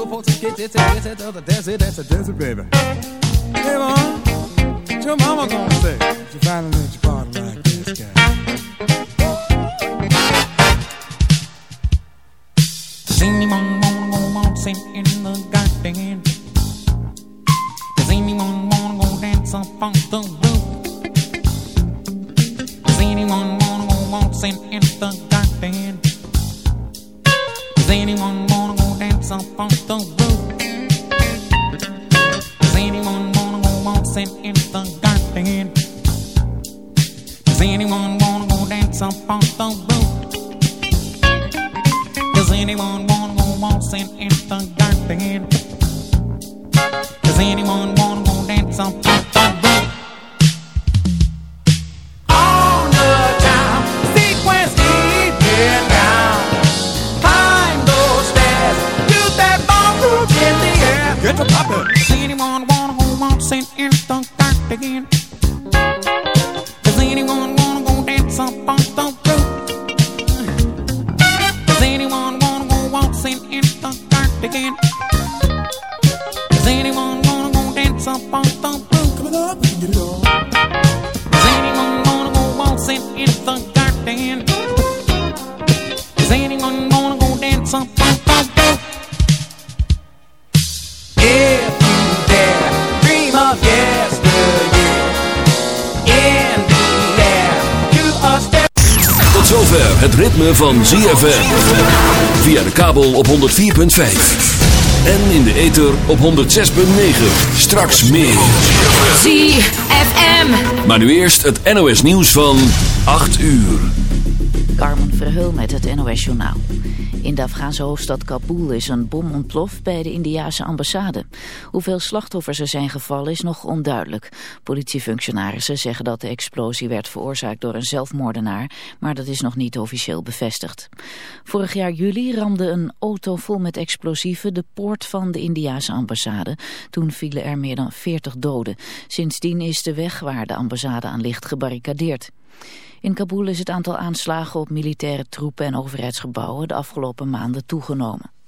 supposed to get this and this and the baby. Hey, mom, what your mama gonna say? She finally let your body like this guy. Sing mom, mom, go waltzing in the garden. Does anyone wanna go dance up on the roof? Does anyone wanna go waltzing in the garden? Does anyone up on the roof. Does anyone wanna go dancing in the garden? Does anyone wanna go dance up on the roof? Does anyone wanna go dancing in the garden? Does anyone wanna go dance up ZFM. Via de kabel op 104.5. En in de ether op 106.9. Straks meer. ZFM. Maar nu eerst het NOS nieuws van 8 uur. Carmen Verheul met het NOS journaal. In de Afghaanse hoofdstad Kabul is een bom ontploft bij de Indiase ambassade. Hoeveel slachtoffers er zijn gevallen is nog onduidelijk. Politiefunctionarissen zeggen dat de explosie werd veroorzaakt door een zelfmoordenaar, maar dat is nog niet officieel bevestigd. Vorig jaar juli ramde een auto vol met explosieven de poort van de Indiase ambassade. Toen vielen er meer dan 40 doden. Sindsdien is de weg waar de ambassade aan ligt gebarricadeerd. In Kabul is het aantal aanslagen op militaire troepen en overheidsgebouwen de afgelopen maanden toegenomen.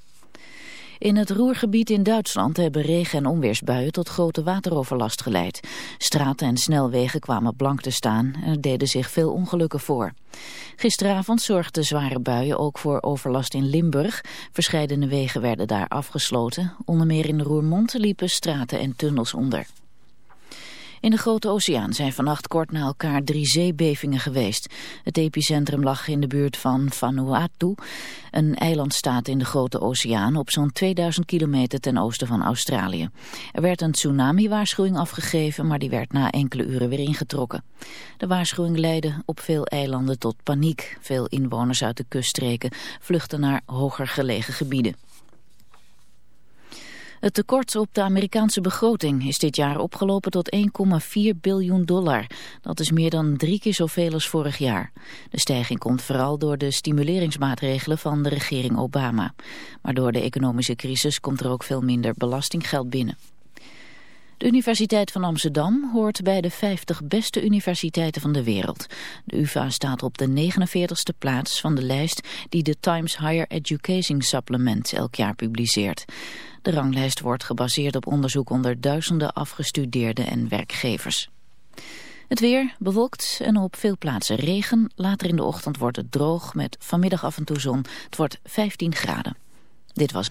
In het Roergebied in Duitsland hebben regen- en onweersbuien tot grote wateroverlast geleid. Straten en snelwegen kwamen blank te staan en er deden zich veel ongelukken voor. Gisteravond zorgden zware buien ook voor overlast in Limburg. Verscheidene wegen werden daar afgesloten. Onder meer in Roermond liepen straten en tunnels onder. In de Grote Oceaan zijn vannacht kort na elkaar drie zeebevingen geweest. Het epicentrum lag in de buurt van Vanuatu, een eilandstaat in de Grote Oceaan op zo'n 2000 kilometer ten oosten van Australië. Er werd een tsunami-waarschuwing afgegeven, maar die werd na enkele uren weer ingetrokken. De waarschuwing leidde op veel eilanden tot paniek. Veel inwoners uit de kuststreken vluchten naar hoger gelegen gebieden. Het tekort op de Amerikaanse begroting is dit jaar opgelopen tot 1,4 biljoen dollar. Dat is meer dan drie keer zoveel als vorig jaar. De stijging komt vooral door de stimuleringsmaatregelen van de regering Obama. Maar door de economische crisis komt er ook veel minder belastinggeld binnen. De Universiteit van Amsterdam hoort bij de 50 beste universiteiten van de wereld. De UvA staat op de 49ste plaats van de lijst die de Times Higher Education Supplement elk jaar publiceert. De ranglijst wordt gebaseerd op onderzoek onder duizenden afgestudeerden en werkgevers. Het weer bewolkt en op veel plaatsen regen. Later in de ochtend wordt het droog met vanmiddag af en toe zon. Het wordt 15 graden. Dit was...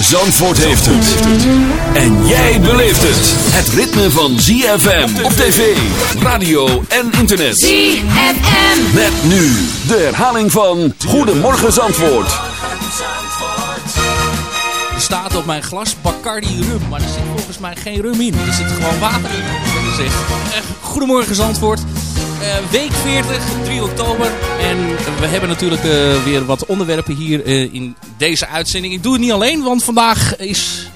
Zandvoort heeft het. En jij beleeft het. Het ritme van ZFM op tv, radio en internet. ZFM. Met nu de herhaling van Goedemorgen Zandvoort. Er staat op mijn glas Bacardi rum, maar er zit volgens mij geen rum in. Er zit gewoon water in. Eh, Goedemorgen Zandvoort. Eh, week 40, 3 oktober. En we hebben natuurlijk eh, weer wat onderwerpen hier in deze uitzending. Ik doe het niet alleen, want vandaag is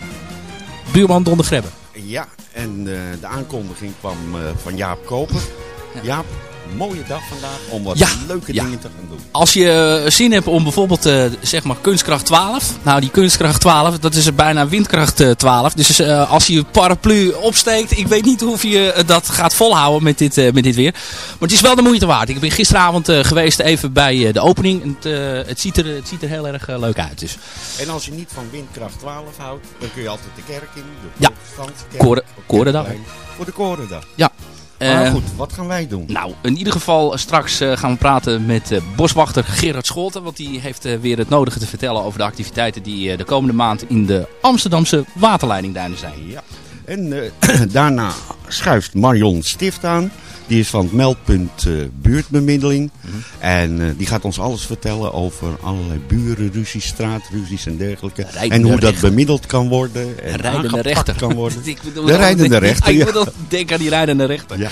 buurman Don de Grebbe. Ja, en de aankondiging kwam van Jaap Koper. Jaap, mooie dag vandaag om wat Ja, leuke ja. dingen te gaan doen. Als je eh, zin hebt om bijvoorbeeld, eh, zeg maar, kunstkracht 12. Nou, die kunstkracht 12, dat is bijna windkracht eh, 12. Dus eh, als je je paraplu opsteekt, ik weet niet of je dat gaat volhouden met dit, met dit weer. Maar het is wel de moeite waard. Ik ben gisteravond geweest even bij de opening. En het, het, ziet er, het ziet er heel erg leuk uit. Dus En als je niet van windkracht 12 houdt, dan kun je altijd de kerk in. De Ja. Korendag. Voor de Korendag. ja. Maar Eh, goed, wat gaan wij doen? Nou, in ieder geval eh, straks eh, gaan we praten met boswachter Gerard Scholten. Want die heeft weer het nodige te vertellen over de activiteiten die de komende maand in de Amsterdamse waterleidingduinen zijn. Ja. En daarna schuift Marion Stift aan. Die is van het meldpunt eh, buurtbemiddeling. Mhm. En eh, die gaat ons alles vertellen over allerlei burenruzies, straatruzies en dergelijke. Rijdende en hoe dat bemiddeld kan worden. En rijdende rechter. kan worden. Ik bedoel, De rijdende rechter, Ik bedoel, denk aan die rijdende rechter. Ja.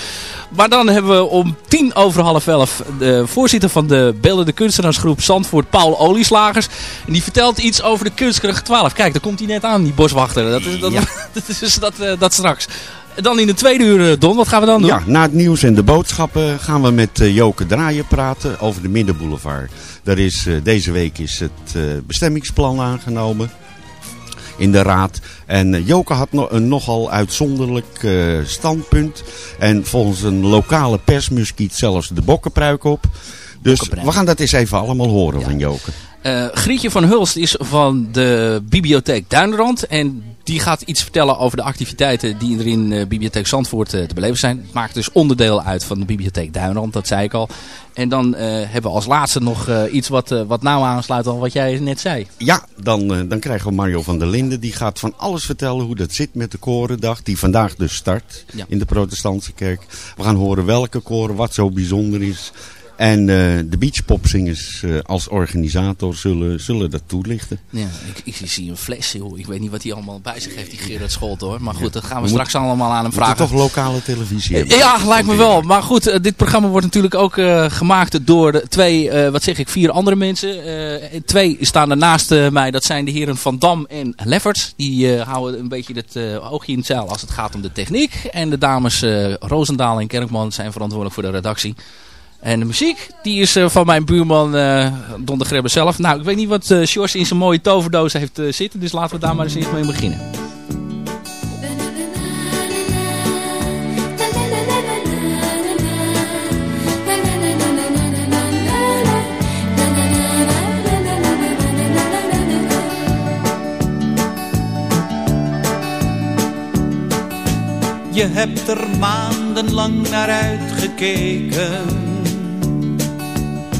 Maar dan hebben we om tien over half elf de voorzitter van de beeldende kunstenaarsgroep Zandvoort, Paul Olieslagers. En die vertelt iets over de kunstkracht 12. Kijk, daar komt hij net aan, die boswachter. Dat is, dat, Ja. dat is dus dat, eh, dat straks. Dan in de tweede uur, eh, Don, wat gaan we dan doen? Ja, na het nieuws en de boodschappen gaan we met eh, Joke Draaien praten over de Middenboulevard. Daar is, eh, deze week is het bestemmingsplan aangenomen in de raad. En Joke had een nogal uitzonderlijk standpunt. En volgens een lokale persmuskiet zelfs de bokkenpruik op. Dus Bokkenpruik. we gaan dat eens even allemaal horen van Joke. Grietje van Hulst is van de bibliotheek Duinrand. En die gaat iets vertellen over de activiteiten die er in eh, bibliotheek Zandvoort eh, te beleven zijn. Het maakt dus onderdeel uit van de bibliotheek Duinrand, dat zei ik al. En dan eh, hebben we als laatste nog iets wat, wat nauw aansluit aan wat jij net zei. Ja, dan, dan krijgen we Mario van der Linden. Die gaat van alles vertellen hoe dat zit met de korendag. Die vandaag dus start Ja. in de protestantse kerk. We gaan horen welke koren, wat zo bijzonder is. En eh, de beachpopzingers eh, als organisator zullen, zullen dat toelichten. Ja, ik, ik zie een fles, joh. Ik weet niet wat hij allemaal bij zich heeft, die Gerard Scholt hoor. Maar goed, dat gaan we, We straks allemaal aan hem vragen. toch lokale televisie hebben. Ja, lijkt me wel. Maar goed, eh, dit programma wordt natuurlijk ook gemaakt door de twee, wat zeg ik, vier andere mensen. Twee staan er naast mij. Dat zijn de heren Van Dam en Lefferts. Die houden een beetje het oogje in het zeil als het gaat om de techniek. En de dames Roosendaal en Kerkman zijn verantwoordelijk voor de redactie. En de muziek, die is eh, van mijn buurman uh, Don de Grebbe zelf. Nou, ik weet niet wat eh, George in zijn mooie toverdoos heeft zitten. Dus laten we daar maar eens in mee beginnen. Je hebt er maandenlang naar uitgekeken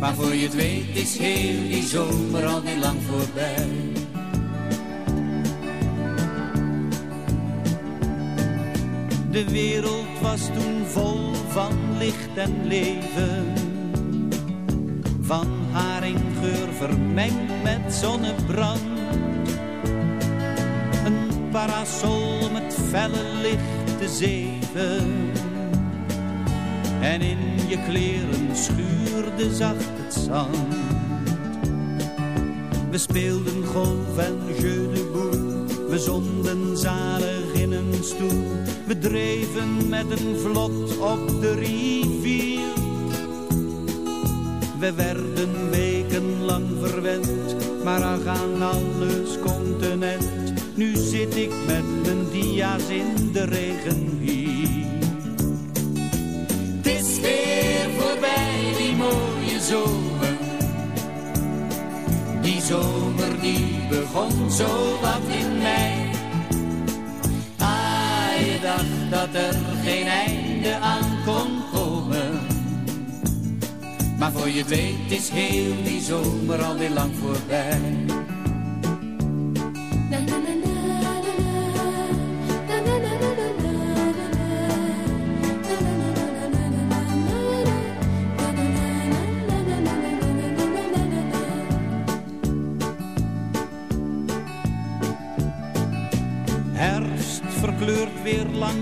Maar voor je het weet is heel die zomer al niet lang voorbij. De wereld was toen vol van licht en leven. Van haringgeur vermengd met zonnebrand. Een parasol met felle licht te zeven. En in je kleren schuurde zacht het zand. We speelden golf en jeu de boel. We zonden zalig in een stoel. We dreven met een vlot op de rivier. We werden wekenlang verwend, maar ach aan alles continent. Nu zit ik met mijn dia's in de regen hier. Zomer. Die zomer die begon zo wat in mei. Ah, je dacht dat er geen einde aan kon komen. Maar voor je weet is heel die zomer alweer lang voorbij.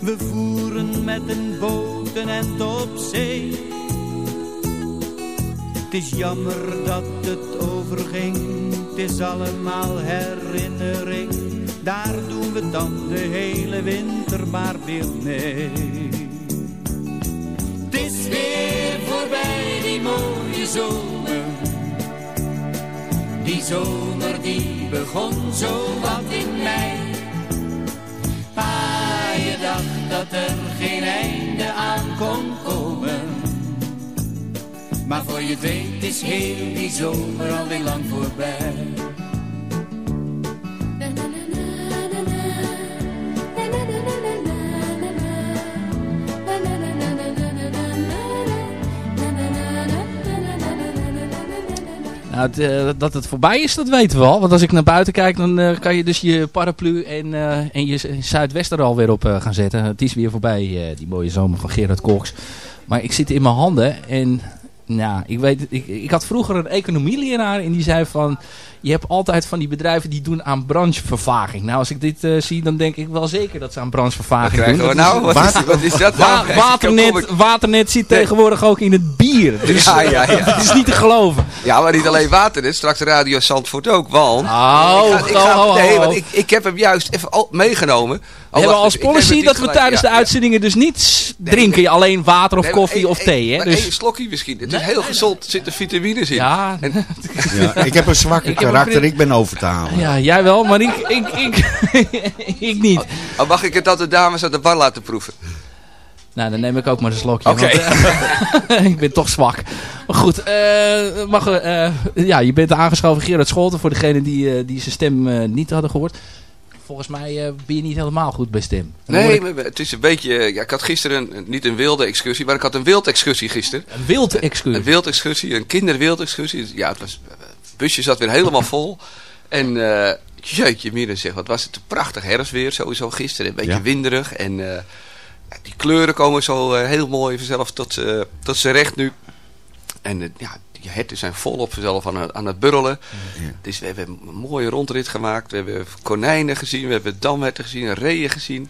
We voeren met een boot een end op zee. Het is jammer dat het overging, het is allemaal herinnering. Daar doen we dan de hele winter maar weer mee. Het is weer voorbij die mooie zomer. Die zomer die begon zo wat in mei. Ah, dacht dat er geen einde aan kon komen. Maar voor je weet is heel die zomer alweer lang voorbij. Nou, eh, dat het voorbij is, dat weten we al. Want als ik naar buiten kijk, dan eh, kan je dus je paraplu en, eh, en je zuidwester alweer op gaan zetten. Het is weer voorbij, die mooie zomer van Gerard Cox. Maar ik zit in mijn handen en nou, ik weet, ik, ik had vroeger een economieleraar en die zei van, je hebt altijd van die bedrijven die doen aan branchevervaging. Nou, als ik dit uh, zie, dan denk ik wel zeker dat ze aan branchevervaging doen. Wat nou? Wat is, wat is dat nou? Wa waternet, waternet zit nee. tegenwoordig ook in het bier. Dus ja, ja, ja. het is niet te geloven. Ja, maar niet alleen waternet, straks Radio Zandvoort ook, want... Oh, ik ga, ik ga, oh, nee, want ik, ik heb hem juist even meegenomen. We hebben als policy dat we tijdens de uitzendingen dus niet drinken. Nee, alleen water of koffie of thee. Hè? Dus... Eén slokje misschien. Het is heel gezond. Er zitten vitamines in. Ja. En... ja ik heb een zwakke karakter. Ik ben over te halen. Ja, jij wel, maar ik, ik, ik, ik niet. Oh, mag ik het dat de dames uit de bar laten proeven? Nou, dan neem ik ook maar een slokje. Oké. want, eh, ik ben toch zwak. Maar goed, eh, mag, eh, ja, je bent aangeschoven Gerard Scholten voor degene die, eh, die zijn stem niet hadden gehoord. Volgens mij eh, ben je niet helemaal goed bij stem. Nee, ik maar het is een beetje... Ja, ik had gisteren een, niet een wilde excursie, maar ik had een wildexcursie gisteren. Een wild excursie. Een wildexcursie, een kinderwildexcursie. Ja, het, was, busje zat weer helemaal vol. En eh jeetje zeg, wat was het een prachtig herfstweer sowieso gisteren. Een beetje Ja. winderig en eh, die kleuren komen zo eh, heel mooi vanzelf tot, tot zijn recht nu. En ja, die herten zijn volop vanzelf aan, het- aan het burrelen. Dus we hebben een mooie rondrit gemaakt. We hebben konijnen gezien, we hebben damherten gezien, reeën gezien.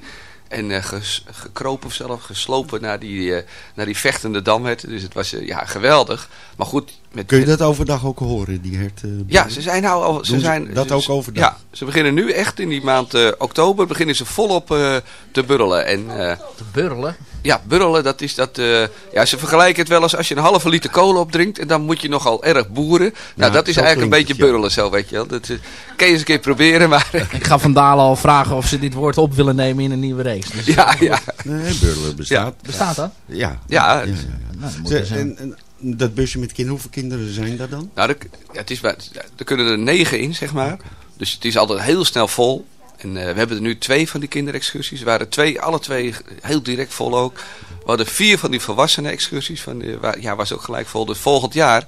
En ges- gekropen zelf, geslopen naar die, naar die vechtende damherten. Dus het was ja, geweldig. Maar goed, met, Kun je dat overdag ook horen, die herten? ja, ze zijn nou al. Ze Doen ze zijn, dat ze- ook overdag? Ja, ze beginnen nu echt in die maand eh, oktober beginnen ze volop eh, te burrelen. En eh, Te burrelen. ja, burrelen, dat is dat. eh, ja, ze vergelijken het wel als als je een halve liter kolen opdrinkt en dan moet je nogal erg boeren. Nou, Ja, dat is eigenlijk een beetje het, ja. burrelen zo, weet je wel. Dat eh, kan je eens een keer proberen, maar Ik ga Van Dalen al vragen of ze dit woord op willen nemen in een nieuwe reeks. Dus, ja, ja. Nee, burlen bestaat. Bestaat dat? Ja. Ja, ja, ja, ja. Nou, ze- en, en dat busje met kinderen, hoeveel kinderen zijn daar dan? Nou, er, het is, er kunnen er negen in, zeg maar. Dus het is altijd heel snel vol. En eh, we hebben er nu twee van die kinderexcursies. Er waren twee, alle twee heel direct vol ook. We hadden vier van die volwassenen excursies. Van, de- waar, ja, was ook gelijk vol. Dus volgend jaar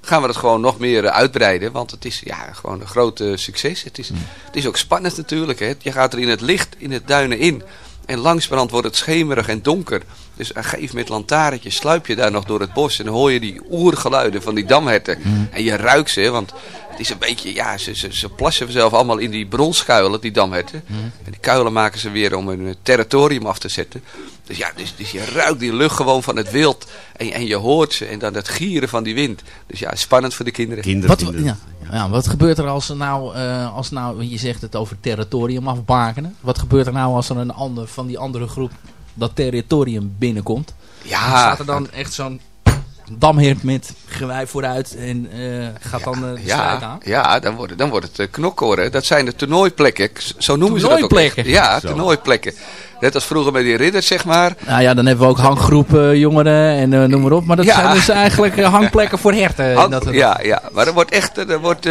gaan we dat gewoon nog meer eh, uitbreiden. Want het is ja, gewoon een groot eh, succes. Het is, het is ook spannend natuurlijk. Hè. Je gaat er in het licht, in het duinen in. En langzamerhand wordt het schemerig en donker. Dus aan een gegeven moment lantaarntje sluip je daar nog door het bos. En dan hoor je die oergeluiden van die damherten. En je ruikt ze, want het is een beetje... Ja, ze, ze, ze plassen zelf allemaal in die bronskuilen, die damherten. En die kuilen maken ze weer om hun territorium af te zetten. Dus ja, dus, dus je ruikt die lucht gewoon van het wild. En, en je hoort ze en dan het gieren van die wind. Dus ja, spannend voor de kinderen. Kinderen Wat, ja, ja, wat gebeurt er als er nou, eh, als nou, je zegt het over territorium afbakenen. Wat gebeurt er nou als er een ander van die andere groep dat territorium binnenkomt? Ja, Staat er dan echt zo'n damheert met gewei vooruit en eh, gaat dan eh, de strijd ja, aan? ja dan, wordt, het- dan wordt het uh, knokkoren. Dat zijn de toernooiplekken. Zo noemen ze dat ook. Echt. Ja, Zo. toernooiplekken. Net als vroeger bij die ridders, zeg maar. Nou ja, dan hebben we ook hanggroepen jongeren en eh, noem maar op. Maar dat Ja. zijn dus eigenlijk hangplekken voor herten. Hand- dat, ja, ja, maar er wordt echt... Er, wordt,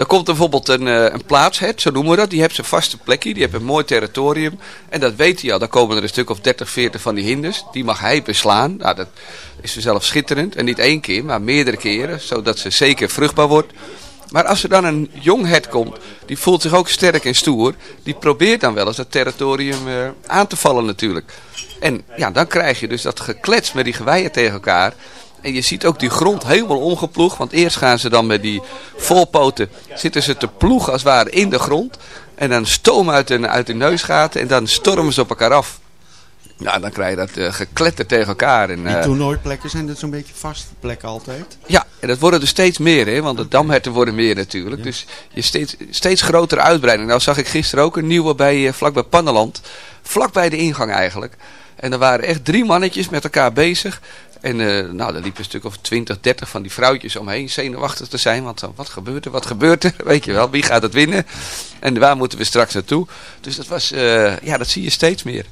er komt bijvoorbeeld een, eh, een zo noemen we dat. Die heeft zijn vaste plekje, die heeft een mooi territorium. En dat weet hij al. Dan komen er een stuk of 30, 40 van die hinders. Die mag hij beslaan. Nou, dat is vanzelf schitterend. En niet één keer, maar meerdere keren. Zodat ze zeker vruchtbaar wordt. Maar als er dan een jong hert komt, die voelt zich ook sterk en stoer. Die probeert dan wel eens dat territorium eh, aan te vallen natuurlijk. En ja, dan krijg je dus dat geklets met die geweien tegen elkaar. En je ziet ook die grond helemaal omgeploegd. Want eerst gaan ze dan met die volpoten, zitten ze te ploegen als het ware in de grond. En dan stoom uit hun, uit hun neusgaten en dan stormen ze op elkaar af. Nou, dan krijg je dat eh, gekletter tegen elkaar. En, Die eh, toernooiplekken zijn dat zo'n beetje vaste plekken altijd? ja, en dat worden er steeds meer, hè, want de damherten worden meer natuurlijk. Dus je steeds, steeds grotere uitbreiding. Nou zag ik gisteren ook een nieuwe bij, eh, vlak bij Panneland. Vlak bij de ingang eigenlijk. En er waren echt drie mannetjes met elkaar bezig. En eh, nou, er liepen een stuk of 20, 30 van die vrouwtjes omheen, zenuwachtig te zijn. Want dan, wat gebeurt er, wat gebeurt er? Weet je wel, wie gaat het winnen? En waar moeten we straks naartoe? Dus dat was, eh, ja, dat zie je steeds meer.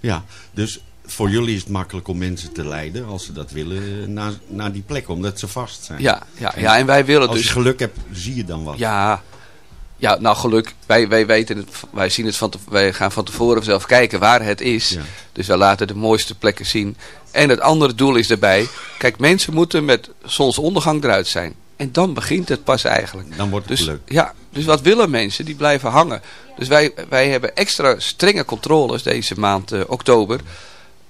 Ja, dus voor jullie is het makkelijk om mensen te leiden als ze dat willen naar, naar die plek, omdat ze vast zijn. Ja, ja, ja en wij willen Als dus... je geluk hebt, zie je dan wat. Ja, ja nou geluk. Wij, wij weten het, wij zien het van te- wij gaan van tevoren zelf kijken waar het is. Ja. Dus wij laten de mooiste plekken zien. En het andere doel is daarbij, kijk mensen moeten met zonsondergang eruit zijn. En dan begint het pas eigenlijk. Dan wordt het Dus, leuk. ja, dus wat willen mensen? Die blijven hangen. Dus wij, wij hebben extra strenge controles deze maand eh, oktober.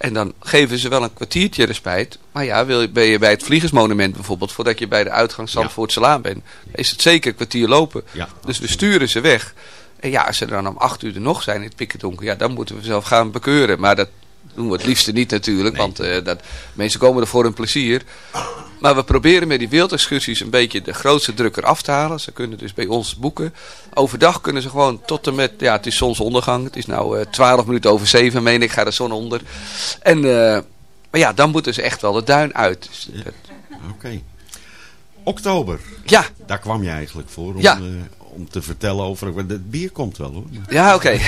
En dan geven ze wel een kwartiertje respijt. Maar ja, wil, je- ben je bij het Vliegersmonument bijvoorbeeld... voordat je bij de uitgang Zandvoortselaan bent... is het zeker een kwartier lopen. Ja, dus we sturen ze weg. En ja, als ze dan om acht uur er nog zijn in het pikkendonker... ja, dan moeten we zelf gaan bekeuren. Maar dat doen we het liefste niet natuurlijk. Want eh, dat, mensen komen er voor hun plezier. Maar we proberen met die wildexcursies een beetje de grootste druk eraf te halen. Ze kunnen dus bij ons boeken. Overdag kunnen ze gewoon tot en met, ja het is zonsondergang. Het is nou eh 12 minuten over 7 meen ik, gaat de zon onder. En, eh, maar ja, dan moeten ze echt wel de duin uit. Dus, Oké. Oktober, ja, daar kwam je eigenlijk voor om, Ja. Om te vertellen over... Het bier komt wel hoor. Ja, oké.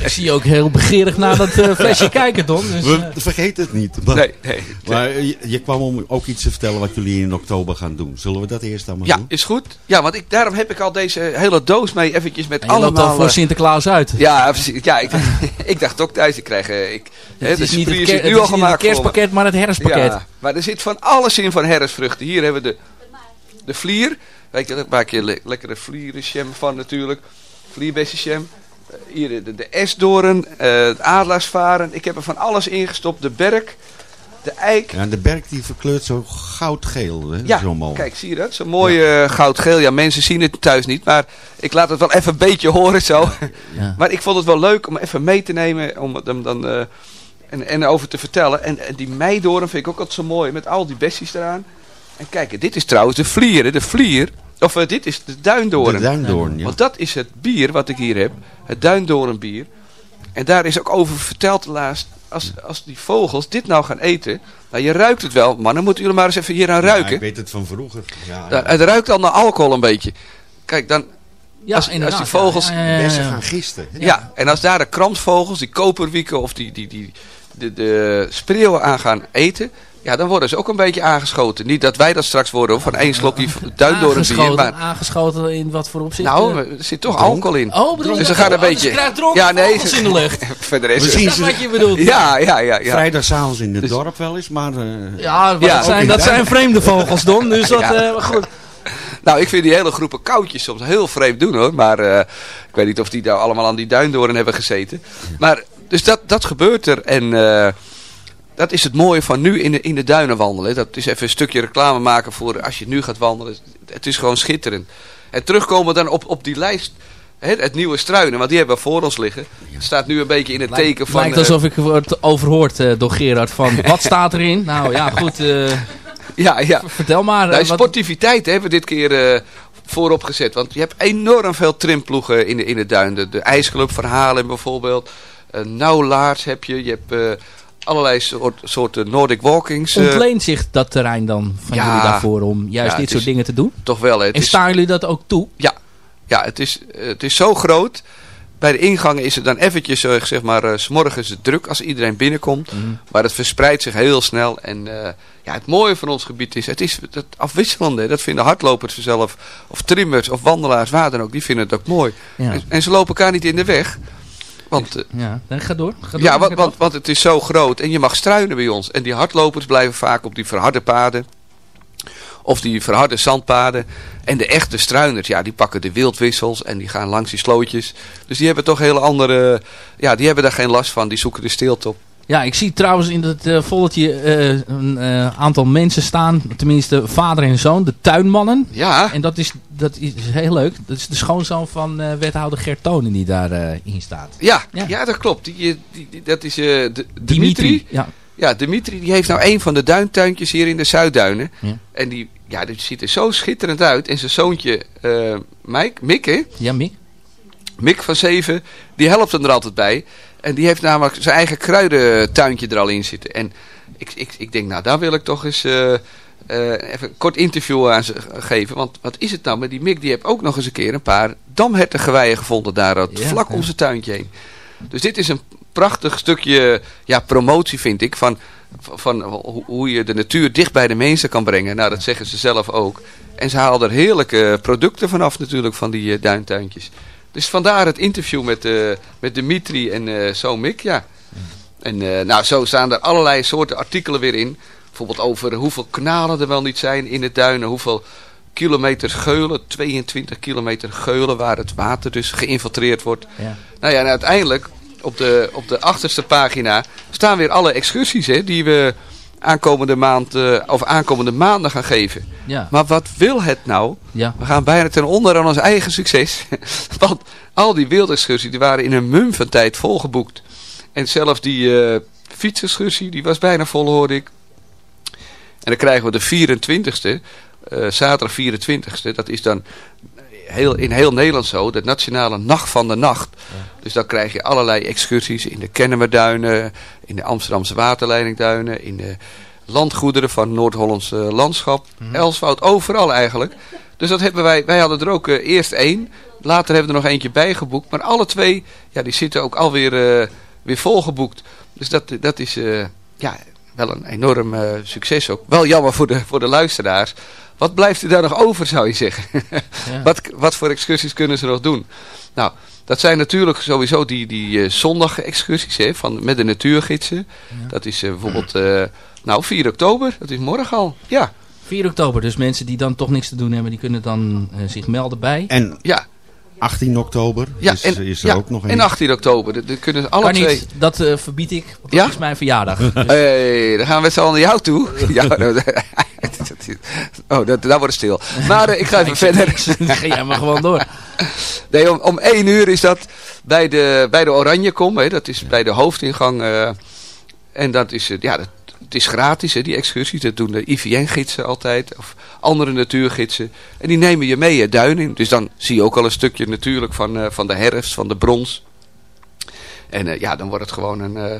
Ik zie je ook heel begeerig naar dat eh, flesje kijken, Don. Dus, We, eh, vergeet het niet. Maar, Nee, nee. maar je, je kwam om ook iets te vertellen wat jullie in oktober gaan doen. Zullen we dat eerst allemaal Ja, doen? is goed. Ja, want ik, daarom heb ik al deze hele doos mee eventjes met en je allemaal... al voor eh, Sinterklaas uit. ja, precies. Ja, ik, ik dacht ook thuis, ik krijg... Ik, hè, het is niet het, is nu al het gemaakt voor kerstpakket, maar het herfstpakket. Ja, maar er zit van alles in van herfstvruchten. Hier hebben we de, de vlier. Weet je, daar maak je le lekkere vlierenjam van natuurlijk. Vlierbessenjam. Eh, hier de, de, de esdoorn, eh het adelaarsvaren. Ik heb er van alles ingestopt. De berk, de eik. Ja, de berk die verkleurt zo goudgeel. Hè? Ja, zo mooi. kijk, zie je dat? Zo'n mooi eh, goudgeel. Ja, mensen zien het thuis niet, maar ik laat het wel even een beetje horen zo. Ja. Maar ik vond het wel leuk om even mee te nemen, om hem dan en, en over te vertellen. En, en die meidoorn vind ik ook altijd zo mooi, met al die bessies eraan. En kijk, dit is trouwens de vlier, hè, de vlier. Of eh, dit is de duindoorn. De duindoorn, ja. Want dat is het bier wat ik hier heb, het duindoornbier. En daar is ook over verteld laatst, als, als die vogels dit nou gaan eten, nou je ruikt het wel, maar dan moeten jullie maar eens even hier aan Ja, ruiken. ik weet het van vroeger. Ja, Ja, het ruikt al naar alcohol een beetje. Kijk, dan, Ja, als, als die vogels... ja. Ja, Ja, ja, ja. Gaan gisten. en als daar de krantvogels, die koperwieken of die, die, die, de, de spreeuwen aan gaan eten... Ja, dan worden ze ook een beetje aangeschoten. Niet dat wij dat straks worden van één slokje duindoornbier. aangeschoten, Maar aangeschoten in wat voor opzicht? nou, eh? er zit toch alcohol in. Oh, bedoel dus gaat dat? een Oh, beetje... dus ja, nee, in de lucht. Dat is ze wat je bedoelt. Ja, ja, ja. ja. vrijdagavond in het Dus- dorp wel eens, maar... eh, Ja, maar Ja, dat, zijn, dat zijn vreemde vogels, Don. Dus dat, Ja. eh, goed. Nou, ik vind die hele groepen koudjes soms heel vreemd doen hoor. Maar eh, ik weet niet of die daar allemaal aan die duindoorn hebben gezeten. Maar, dus dat, dat gebeurt er. En eh, dat is het mooie van nu in de, in de duinen wandelen. Dat is even een stukje reclame maken voor als je nu gaat wandelen. Het is gewoon schitterend. En terugkomen dan op, op die lijst. Het, nieuwe struinen, want die hebben we voor ons liggen. Het staat nu een beetje in het teken Het van... lijkt eh, alsof ik word overhoord eh, door Gerard van wat staat erin? Nou ja, goed. eh, ja, ja. vertel maar. Nou, wat- sportiviteit hebben we dit keer voorop gezet. Want je hebt enorm veel trimploegen in de, in de duin. De, de IJsclub Verhalen bijvoorbeeld. Uh, Nauwlaars heb je. Je hebt allerlei soort, soorten Nordic Walkings. eh, Ontleent zich dat terrein dan van Ja. jullie daarvoor om juist Ja, dit soort dingen te doen? toch wel. En is, staan jullie dat ook toe? ja, ja het, is, het is zo groot. Bij de ingangen is het dan eventjes, eh, zeg maar, eh, s morgens druk als iedereen binnenkomt. Mhm. Maar het verspreidt zich heel snel. En ja, het mooie van ons gebied is, het is het afwisselende. Dat vinden hardlopers zelf, of trimmers, of wandelaars, waar dan ook. Die vinden het ook mooi. Ja, En, en ze lopen elkaar niet in de weg. Want, eh, ja. Dan ga door. Ga door ja, want, het want, het is zo groot. En je mag struinen bij ons. En die hardlopers blijven vaak op die verharde paden. Of die verharde zandpaden. En de echte struiners, ja, die pakken de wildwissels. En die gaan langs die slootjes. Dus die hebben toch hele andere... Ja, die hebben daar geen last van. Die zoeken de stilte op. Ja, ik zie trouwens in het eh volletje eh, een eh, aantal mensen staan. Tenminste, vader en zoon, de tuinmannen. Ja, En dat is, dat is heel leuk. Dat is de schoonzoon van wethouder Gert Tonen die daarin in staat. ja, Ja. ja. dat klopt. Die, die, die- dat is Dimitri. Dimitri. Ja. Ja, Dimitri die heeft nou een van de duintuintjes hier in de Zuidduinen. Ja. En die, ja, die ziet er zo schitterend uit. En zijn zoontje, Mike, Mick, hè? ja, Mick. Mick van 7, die helpt hem er altijd bij. En die heeft namelijk zijn eigen kruidentuintje er al in zitten. En ik, ik, ik denk, nou, daar wil ik toch eens eh, eh, even een kort interview aan ze geven. Want wat is het nou met die Mick? Die heeft ook nog eens een keer een paar damhertengeweien gevonden daar Ja, vlak ja. om zijn tuintje heen. Dus dit is een prachtig stukje ja, promotie, vind ik, van, van ho- hoe je de natuur dicht bij de mensen kan brengen. Nou, dat zeggen ze zelf ook. En ze halen er heerlijke producten vanaf natuurlijk, van die eh, duintuintjes. Dus vandaar het interview met, eh, met Dimitri en eh zo Mick, ja. En eh, nou, zo staan er allerlei soorten artikelen weer in. Bijvoorbeeld over hoeveel kanalen er wel niet zijn in de duinen. Hoeveel kilometer geulen, 22 kilometer geulen, waar het water dus geïnfiltreerd wordt. Ja. Nou ja, en uiteindelijk op de, op de achterste pagina staan weer alle excursies hè, die we aankomende maand eh, of aankomende maanden gaan geven. Ja. Maar wat wil het nou? ja. We gaan bijna ten onder aan ons eigen succes. Want al die wildexcursies die waren in een mum van tijd volgeboekt. En zelfs die fietsexcursie die was bijna vol hoorde ik. En dan krijgen we de 24ste, eh, zaterdag 24ste. Dat is dan heel, in heel Nederland zo, de nationale nacht van de nacht. Dus dan krijg je allerlei excursies in de Kennemerduinen, in de Amsterdamse waterleidingduinen, in de landgoederen van Noord-Hollandse landschap, Elswoud, overal eigenlijk. Dus dat hebben wij, wij hadden er ook eh, eerst één. Later hebben we er nog eentje bijgeboekt. Maar alle twee, ja, die zitten ook alweer uh, weer volgeboekt. Dus dat, dat is uh, ja, wel een enorm succes ook. Wel jammer voor de, voor de luisteraars. Wat blijft er daar nog over, zou je zeggen? Ja. wat, wat voor excursies kunnen ze nog doen? Nou, dat zijn natuurlijk sowieso die, die uh, zondag-excursies hè, van, met de natuurgidsen. Ja. Dat is uh, bijvoorbeeld, uh, nou 4 oktober, dat is morgen al. Ja. 4 oktober, dus mensen die dan toch niks te doen hebben, die kunnen dan zich melden bij. En ja. 18 oktober ja, is, en, is er ja, ook nog een. En 18 oktober, dat, dat kunnen alle kan twee. Niet, dat uh, verbied ik, want ja? dat is mijn verjaardag. Dus. hey, dan gaan we zo naar jou toe. ja, oh, dat, daar wordt het stil. Maar uh, ik ga even verder. ga jij maar gewoon door. Nee, om, om 1 uur is dat bij de, bij de Oranjekom. Hè, dat is bij de hoofdingang. Uh, en dat is, ja, dat, het is gratis, hè, die excursies. Dat doen de IVN-gidsen altijd. Of andere natuurgidsen. En die nemen je mee het duin in. Dus dan zie je ook al een stukje natuurlijk van, uh, van de herfst, van de brons. En uh, ja, dan wordt het gewoon een... Uh,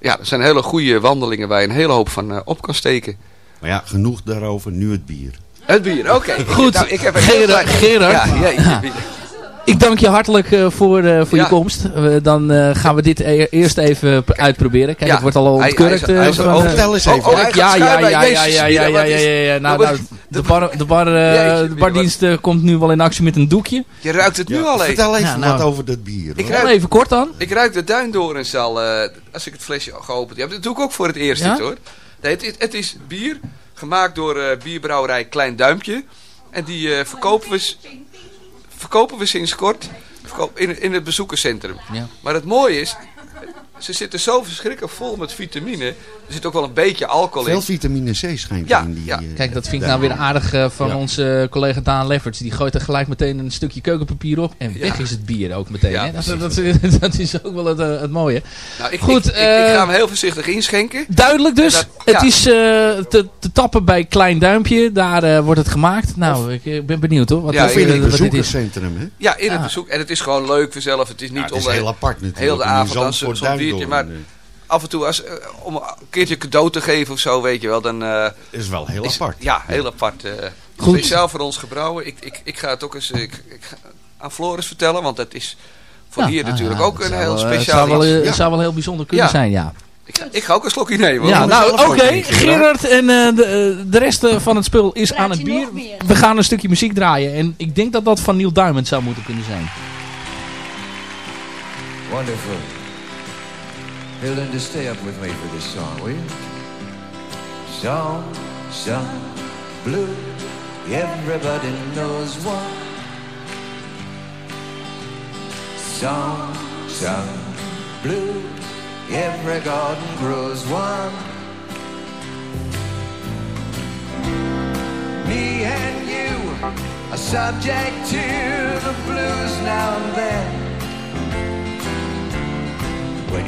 ja, dat zijn hele goede wandelingen waar je een hele hoop van op kan steken. Maar ja, genoeg daarover. Nu het bier. Het bier, oké. Okay. Goed, nou, ik heb een Gerard. Gerard. Ja, ja, ja. Ik dank je hartelijk uh, voor, uh, voor ja. je komst. Uh, dan gaan we dit e eerst even uitproberen. Kijk, ja. het wordt al ontkurkt. Vertel eens even. Oh, ja, ja, ja, ja, ja, ja, ja, ja, ja, ja. Nou, nou, de, bar, de, bar, de bardienst komt nu wel in actie met een doekje. Je ruikt het nu ja, al even. Vertel even nou, wat over dat bier. Ik ruik, even kort dan. Ik ruik de duindorensal als ik het flesje geopend heb. Dat doe ik ook voor het eerst niet hoor. Nee, het, is, het is bier gemaakt door bierbrouwerij Klein Duimpje. En die verkopen we verkopen we sinds kort in, in het bezoekerscentrum. Ja. Maar het mooie is, ze zitten zo verschrikkelijk vol met vitamine. Er zit ook wel een beetje alcohol Veel in. vitamine C schijnt ja, in die... Ja. Uh, Kijk, dat vind ik nou weer aardig uh, van Ja. onze collega Daan Lefferts. Die gooit er gelijk meteen een stukje keukenpapier op. En weg is het bier ook meteen. Ja, hè? Dat, dat, dat is ook wel het, uh, het mooie. Nou, ik, Goed, ik, ik, eh, ik ga hem heel voorzichtig inschenken. Duidelijk dus. Dat- het is eh, te, te tappen bij Klein Duimpje. Daar eh, wordt het gemaakt. Nou, ik eh, ben benieuwd hoor. Wat, Ja, in het bezoekerscentrum, hè? Ja, in het Ah. bezoek. En het is gewoon leuk vanzelf. Het is niet Ja, het is om, eh, heel apart natuurlijk. heel de avond als Maar- eh, af en toe als, eh, om een keertje cadeau te geven of zo, weet je wel. Dan eh, is wel heel is, apart. Ja, heel apart. eh Goed. Speciaal voor ons gebrouwen. Ik, ik, ik ga het ook eens eh, ik, ik aan Floris vertellen, want dat is voor Ja, hier nou natuurlijk ja, ook een heel wel, eh, speciaal Het zou wel, iets. eh, Ja. zou wel heel bijzonder kunnen Ja. zijn, ja. Ik, ga, ik ga ook een slokje nemen. Ja, nou oké. Gerard en eh, de, eh, de rest eh, van het spul is aan het bier. We gaan een stukje muziek draaien. En ik denk dat dat van Neil Diamond zou moeten kunnen zijn. Wonderful. Hey, Linda, stay up with me for this song, will you? Song, song, blue. Everybody knows one. Song, song, blue. Every garden grows one. Me and you are subject to the blues now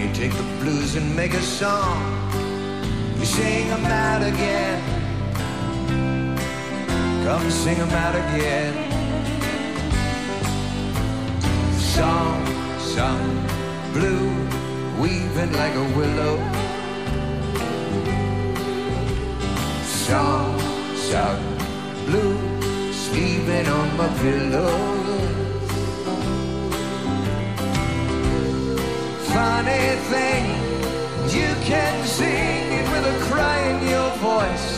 you take the blues and make a song, you sing them out again. Come sing them out again. Song, song, blue, weaving like a willow. Song, song, blue, sleeping on my pillow. Funny thing. You can sing it with a cry in your voice.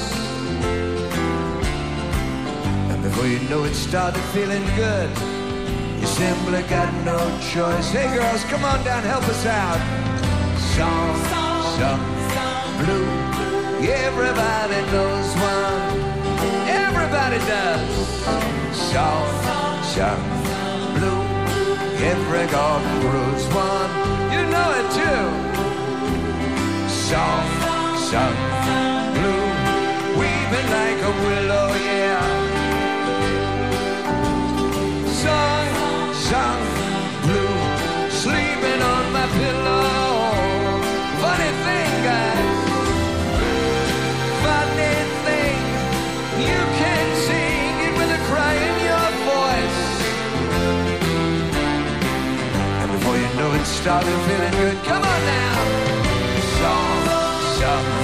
And before you know it, started feeling good. You simply got no choice. Hey girls, come on down, help us out. Song, song, blue. Everybody knows one. Everybody does. Song, song, blue. Every garden grows one. You know it too. Song, song, blue, weaving like a willow, yeah. Started feeling good. Come on now. Song, song,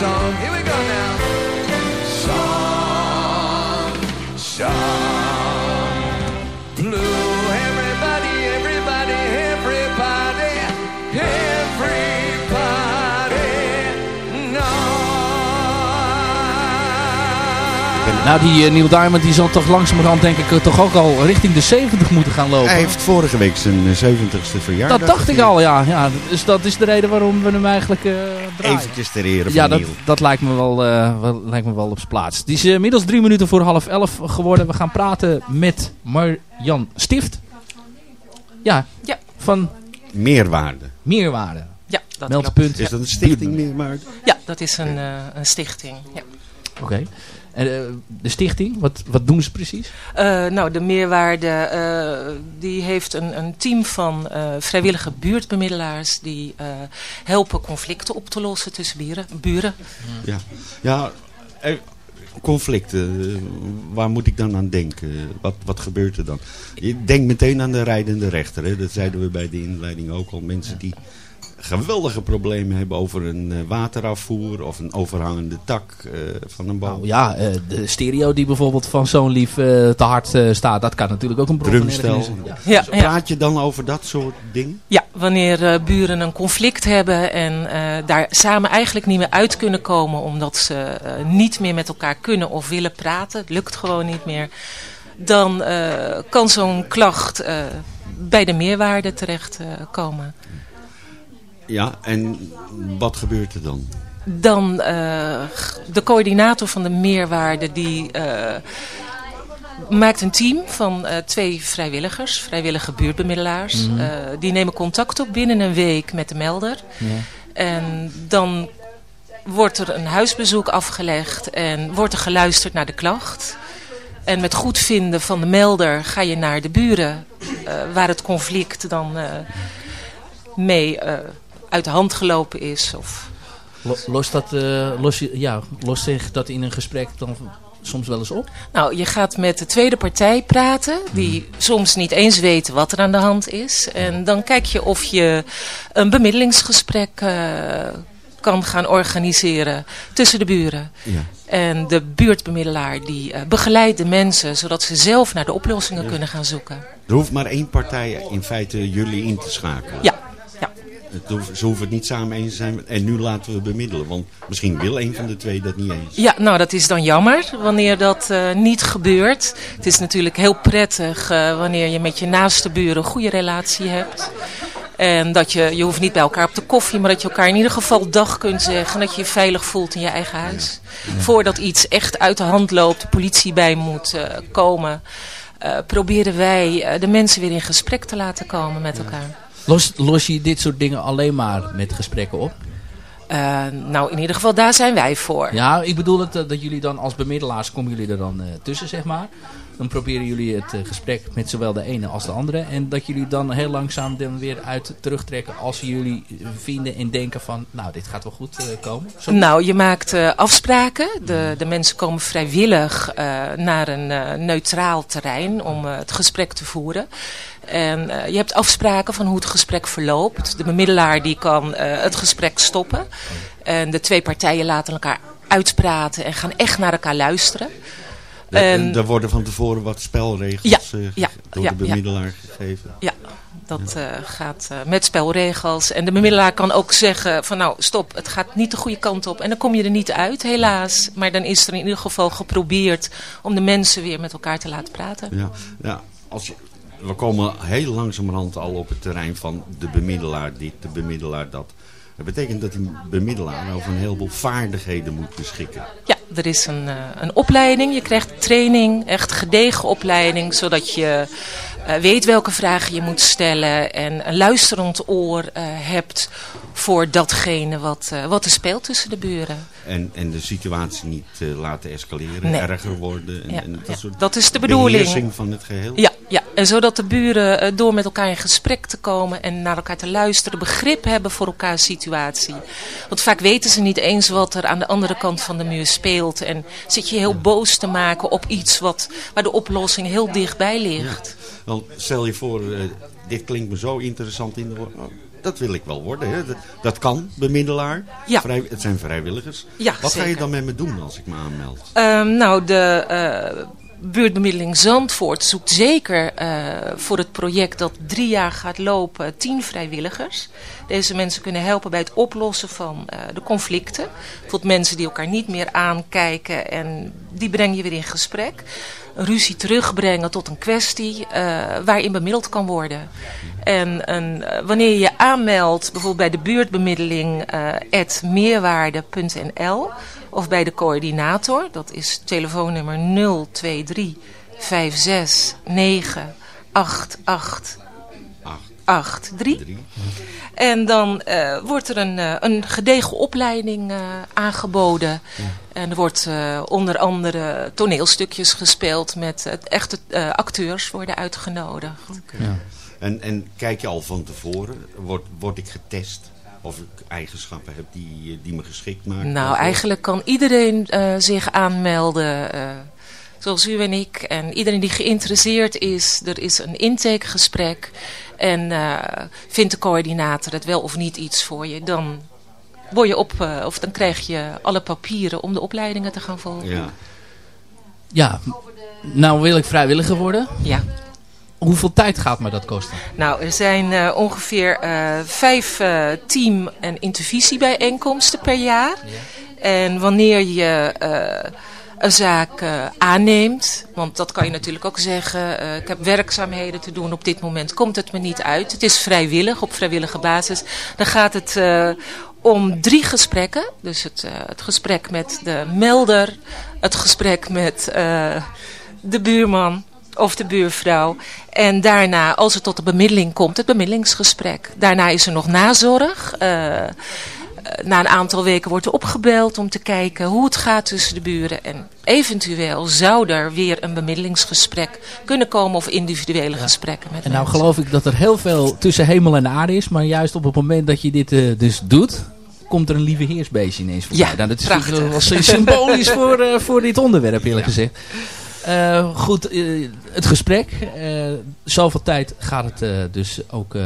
song. Nou, die eh, Neil Diamond die zal toch langzamerhand denk ik eh, toch ook al richting de 70 moeten gaan lopen. Hij heeft vorige week zijn eh, 70ste verjaardag. Dat dacht ik al, ja. ja. Dus dat is de reden waarom we hem eigenlijk eh draaien. Eventjes ter ere van Ja, dat, Neil. dat lijkt, me wel, eh, wel, lijkt me wel op zijn plaats. Het is eh, inmiddels drie minuten voor half elf geworden. We gaan praten met Marjan Stift. Ja, Ja. van Meerwaarde. Meerwaarde. Ja, dat Meldpunt. Is dat een stichting Meerwaarde? Ja, dat is een, eh, een stichting. Ja. Oké. En eh, de stichting, wat, wat doen ze precies? Eh, nou, de meerwaarde eh, die heeft een, een team van eh, vrijwillige buurtbemiddelaars die eh, helpen conflicten op te lossen tussen buren. buren. Ja, ja eh, conflicten. waar moet ik dan aan denken? Wat, wat gebeurt er dan? Je denkt meteen aan de rijdende rechter. Hè? Dat zeiden we bij de inleiding ook al. Mensen die geweldige problemen hebben over een eh, waterafvoer of een overhangende tak eh, van een boom. Nou ja, eh, de stereo die bijvoorbeeld van zo'n lief eh, te hard eh, staat, dat kan natuurlijk ook een Drumstel. ergernis zijn. Ja. Ja, Dus ja. Praat je dan over dat soort dingen? Ja, wanneer eh, buren een conflict hebben en eh, daar samen eigenlijk niet meer uit kunnen komen omdat ze eh, niet meer met elkaar kunnen of willen praten, het lukt gewoon niet meer, dan eh, kan zo'n klacht eh, bij de meerwaarde terechtkomen. komen. Ja, en wat gebeurt er dan? Dan eh, de coördinator van de meerwaarde die eh, maakt een team van eh, twee vrijwilligers, vrijwillige buurtbemiddelaars. Mhm. Eh, die nemen contact op binnen een week met de melder. En dan wordt er een huisbezoek afgelegd en wordt er geluisterd naar de klacht. En met goedvinden van de melder ga je naar de buren eh, waar het conflict dan eh, mee eh, uit de hand gelopen is. Of Lo- Lost, dat, eh, los, ja, lost zich dat in een gesprek dan soms wel eens op? Nou, je gaat met de tweede partij praten, die soms niet eens weten wat er aan de hand is. En dan kijk je of je een bemiddelingsgesprek eh, kan gaan organiseren tussen de buren. Ja. En de buurtbemiddelaar die eh, begeleidt de mensen, zodat ze zelf naar de oplossingen Ja. kunnen gaan zoeken. Er hoeft maar één partij in feite jullie in te schakelen. Ja. Het ze hoeven het niet samen eens te zijn. En nu laten we bemiddelen. Want misschien wil een van de twee dat niet eens. Ja, nou dat is dan jammer wanneer dat eh, niet gebeurt. Het is natuurlijk heel prettig eh, wanneer je met je naaste buren een goede relatie hebt. En dat je, je hoeft niet bij elkaar op de koffie, maar dat je elkaar in ieder geval dag kunt zeggen. Dat je je veilig voelt in je eigen huis. Voordat iets echt uit de hand loopt, de politie bij moet eh, komen. proberen wij de mensen weer in gesprek te laten komen met elkaar. Los, los je dit soort dingen alleen maar met gesprekken op? Eh, nou, in ieder geval, daar zijn wij voor. Ja, ik bedoel het, eh, dat jullie dan als bemiddelaars, komen jullie er dan eh, tussen, zeg maar. Dan proberen jullie het eh, gesprek met zowel de ene als de andere. En dat jullie dan heel langzaam dan weer uit terugtrekken als jullie vinden en denken van, nou, dit gaat wel goed eh, komen. Nou, je maakt eh, afspraken. De, de mensen komen vrijwillig naar een neutraal terrein om het gesprek te voeren. En je hebt afspraken van hoe het gesprek verloopt. De bemiddelaar die kan het gesprek stoppen. En de twee partijen laten elkaar uitpraten en gaan echt naar elkaar luisteren. En, er worden van tevoren wat spelregels Ja, eh, door de bemiddelaar gegeven. Ja, dat eh, gaat eh, met spelregels. En de bemiddelaar kan ook zeggen van nou stop, het gaat niet de goede kant op. En dan kom je er niet uit helaas. Maar dan is er in ieder geval geprobeerd om de mensen weer met elkaar te laten praten. Ja, ja als je, we komen heel langzamerhand al op het terrein van de bemiddelaar dit, de bemiddelaar dat. Dat betekent dat die bemiddelaar over een heleboel vaardigheden moet beschikken. Ja, er is een, eh, een opleiding. Je krijgt training, echt gedegen opleiding, zodat je eh, weet welke vragen je moet stellen en een luisterend oor eh, hebt voor datgene wat, wat er speelt tussen de buren. En, en de situatie niet laten escaleren, Nee. erger worden. En, Ja, en dat, ja, soort dat is de bedoeling. van het geheel. Ja, ja, en zodat de buren eh, door met elkaar in gesprek te komen en naar elkaar te luisteren, begrip hebben voor elkaars situatie. Want vaak weten ze niet eens wat er aan de andere kant van de muur speelt. En zit je heel boos te maken op iets wat, waar de oplossing heel dichtbij ligt. Want stel je voor, eh, dit klinkt me zo interessant in de oh, dat wil ik wel worden. Hè. Dat, dat kan, bemiddelaar. Ja. Vrij, het zijn vrijwilligers. Ja, Wat ga je dan met me doen als ik me aanmeld? Ehm, nou, de eh, buurtbemiddeling Zandvoort zoekt zeker eh, voor het project dat drie jaar gaat lopen tien vrijwilligers. Deze mensen kunnen helpen bij het oplossen van eh, de conflicten. Tot mensen die elkaar niet meer aankijken en die breng je weer in gesprek. Ruzie terugbrengen tot een kwestie eh, waarin bemiddeld kan worden. En een, eh, wanneer je je aanmeldt, bijvoorbeeld bij de buurtbemiddeling eh at meerwaarde.nl of bij de coördinator, dat is telefoonnummer 023 56 9 88 83. En dan eh, wordt er een, eh, een gedegen opleiding eh, aangeboden. En er wordt eh, onder andere toneelstukjes gespeeld met eh, echte eh, acteurs worden uitgenodigd. En, en kijk je al van tevoren? Word, word ik getest? Of ik eigenschappen heb die, die me geschikt maken? Nou, eigenlijk kan iedereen eh, zich aanmelden, eh, zoals u en ik. En iedereen die geïnteresseerd is, er is een intakegesprek. En eh, vindt de coördinator het wel of niet iets voor je, dan, word je op, eh, of dan krijg je alle papieren om de opleidingen te gaan volgen. Ja. Ja, nou wil ik vrijwilliger worden. Ja. Hoeveel tijd gaat me dat kosten? Nou, er zijn eh, ongeveer eh, vijf eh, team- en intervisiebijeenkomsten per jaar. En wanneer je eh, een zaak aanneemt, want dat kan je natuurlijk ook zeggen, eh, ik heb werkzaamheden te doen, op dit moment komt het me niet uit. Het is vrijwillig, op vrijwillige basis. Dan gaat het eh, om drie gesprekken. Dus het, eh, het gesprek met de melder, het gesprek met eh, de buurman of de buurvrouw. En daarna, als het tot de bemiddeling komt, het bemiddelingsgesprek. Daarna is er nog nazorg. Eh, na een aantal weken wordt er opgebeld om te kijken hoe het gaat tussen de buren. En eventueel zou er weer een bemiddelingsgesprek kunnen komen of individuele gesprekken met En nou mensen. geloof ik dat er heel veel tussen hemel en aarde is. Maar juist op het moment dat je dit eh, dus doet, komt er een lieve heersbeestje ineens voorbij. Ja, nou, dat is wel symbolisch voor, eh, voor dit onderwerp eerlijk gezegd. Eh, goed, eh, het gesprek. eh, zoveel tijd gaat het eh, dus ook eh,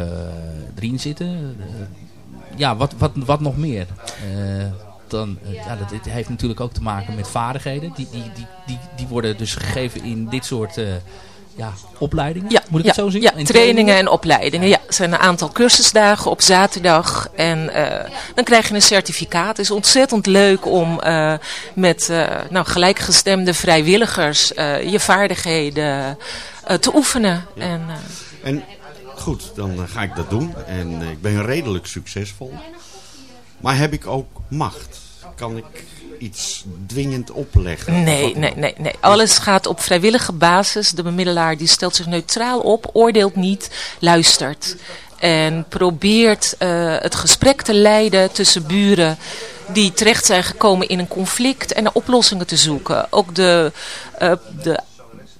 erin zitten. Ja, wat, wat, wat nog meer? Eh, dan, eh, ja, dat, dit heeft natuurlijk ook te maken met vaardigheden. Die, die, die, die, die worden dus gegeven in dit soort eh, ja, opleidingen. Ja, Moet ik ja, het zo zien? Ja, In trainingen en opleidingen. Ja, er zijn een aantal cursusdagen op zaterdag. En eh, dan krijg je een certificaat. Het is ontzettend leuk om eh, met eh, nou, gelijkgestemde vrijwilligers eh, je vaardigheden eh, te oefenen. En, eh, En goed, dan eh, ga ik dat doen. En eh, ik ben redelijk succesvol. Maar heb ik ook macht? Kan ik iets dwingend opleggen? Nee, nee, nee, nee. Alles gaat op vrijwillige basis. De bemiddelaar die stelt zich neutraal op, oordeelt niet, luistert. En probeert eh, het gesprek te leiden tussen buren die terecht zijn gekomen in een conflict en naar oplossingen te zoeken. Ook de, eh, de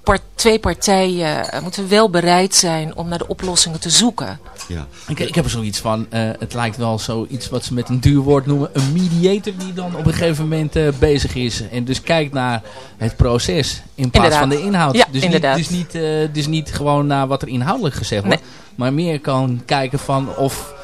par- twee partijen eh, moeten wel bereid zijn om naar de oplossingen te zoeken. Ja. Ik, ik heb er zoiets van, eh, het lijkt wel zoiets wat ze met een duur woord noemen, een mediator die dan op een gegeven moment eh, bezig is. En dus kijkt naar het proces in plaats Inderdaad. van de inhoud. Ja, dus, inderdaad. Niet, dus, niet, eh, dus niet gewoon naar wat er inhoudelijk gezegd wordt. Maar meer kan kijken van of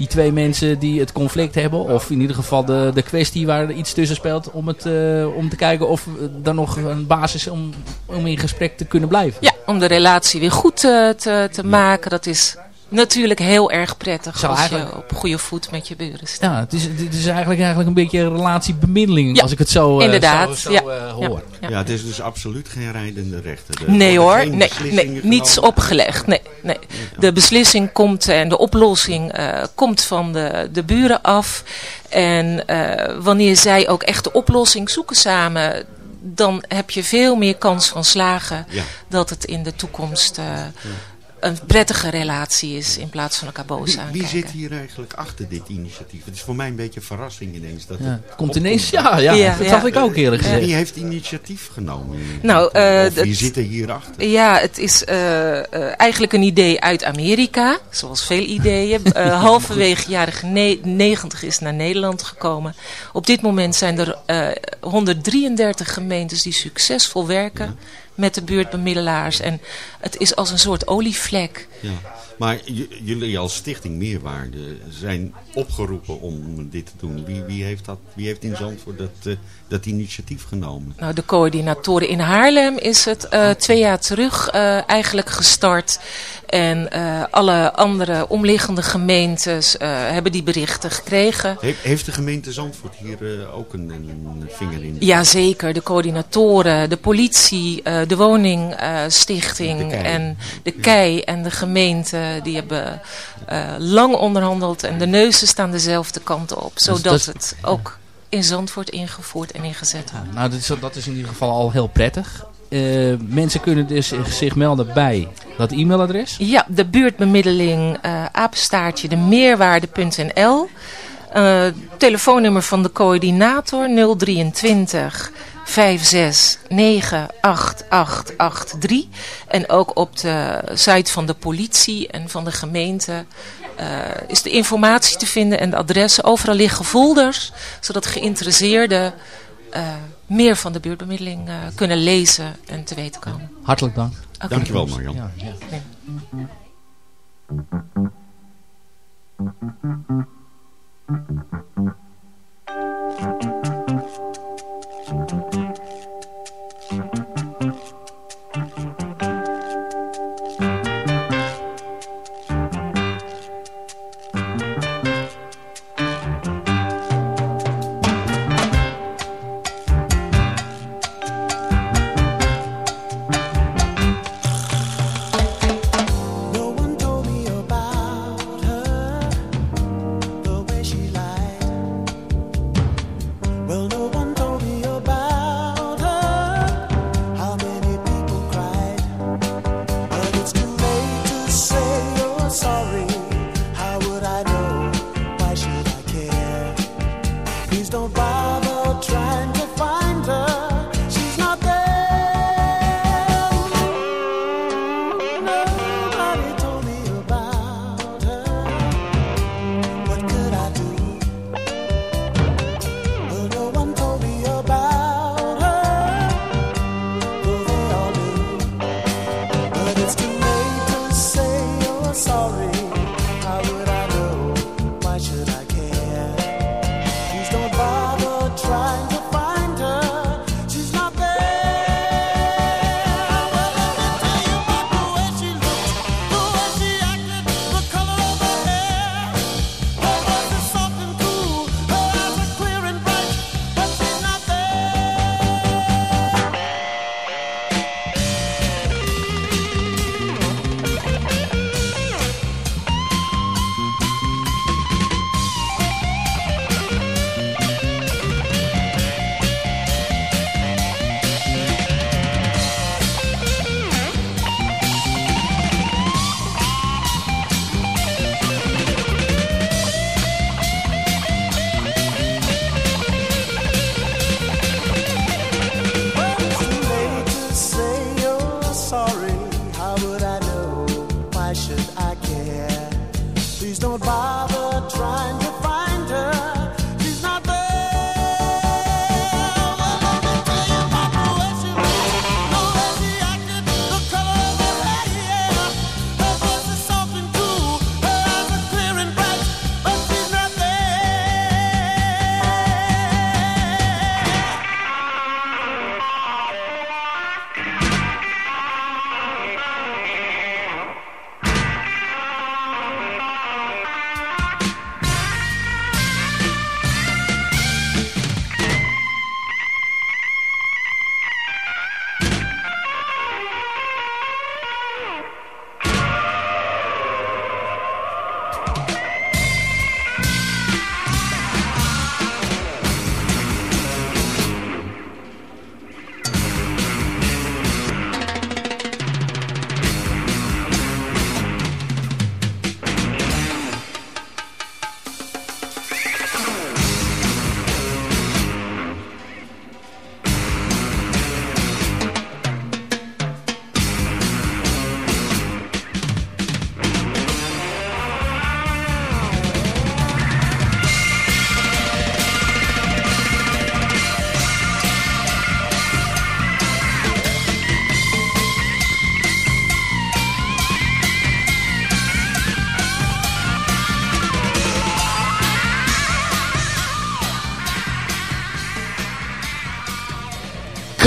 die twee mensen die het conflict hebben, of in ieder geval de, de kwestie waar er iets tussen speelt, om, het, eh, om te kijken of er nog een basis is om, om in gesprek te kunnen blijven. Ja, om de relatie weer goed eh, te, te maken. Dat is natuurlijk heel erg prettig Zou als je op goede voet met je buren staat. Ja, het is, het is eigenlijk, eigenlijk een beetje een relatiebemiddeling, Ja, als ik het zo, eh, inderdaad. zo, zo, Ja, eh, ja, hoor. ja. Ja, het is dus absoluut geen rijdende rechter. Er Nee hoor, nee, nee niets opgelegd. Nee, nee. De beslissing komt en de oplossing eh, komt van de, de buren af. En eh, wanneer zij ook echt de oplossing zoeken samen, dan heb je veel meer kans van slagen Ja. dat het in de toekomst eh, een prettige relatie is in plaats van elkaar boos Wie, wie zit hier eigenlijk achter dit initiatief? Het is voor mij een beetje een verrassing ineens. Dat Ja, het komt opkomt. ineens, ja, ja, Ja, dat ja. dacht ik ook eerlijk gezegd. Wie heeft initiatief genomen? Nou, eh, of wie zit er hierachter? Ja, het is eh, eh, eigenlijk een idee uit Amerika, zoals veel ideeën. Eh, halverwege jaren 90 is naar Nederland gekomen. Op dit moment zijn er eh, 133 gemeentes die succesvol werken met de buurtbemiddelaars. En het is als een soort olievlek. Ja. Maar jullie als stichting Meerwaarde zijn opgeroepen om dit te doen. Wie, wie, heeft, dat, wie heeft in Zandvoort dat, eh, dat initiatief genomen? Nou, de coördinatoren in Haarlem is het eh, twee jaar terug eh, eigenlijk gestart. En eh, alle andere omliggende gemeentes eh, hebben die berichten gekregen. He- heeft de gemeente Zandvoort hier eh, ook een, een vinger in? Jazeker, de coördinatoren, de politie, eh, de woningstichting en de KEI en de gemeente. Die hebben eh, lang onderhandeld en de neuzen staan dezelfde kant op. Zodat dat- het ook in Zandvoort ingevoerd en ingezet. Nou, dat is, dat is in ieder geval al heel prettig. Eh, mensen kunnen dus zich, melden bij dat e-mailadres. Ja, de buurtbemiddeling eh apenstaartje de meerwaarde.nl. Eh, telefoonnummer van de coördinator 023 56 98883. En ook op de site van de politie en van de gemeente is de informatie te vinden en de adressen. Overal liggen folders, zodat geïnteresseerden eh, meer van de buurtbemiddeling eh, kunnen lezen en te weten komen. Hartelijk dank. Dankjewel Marjan. Ja.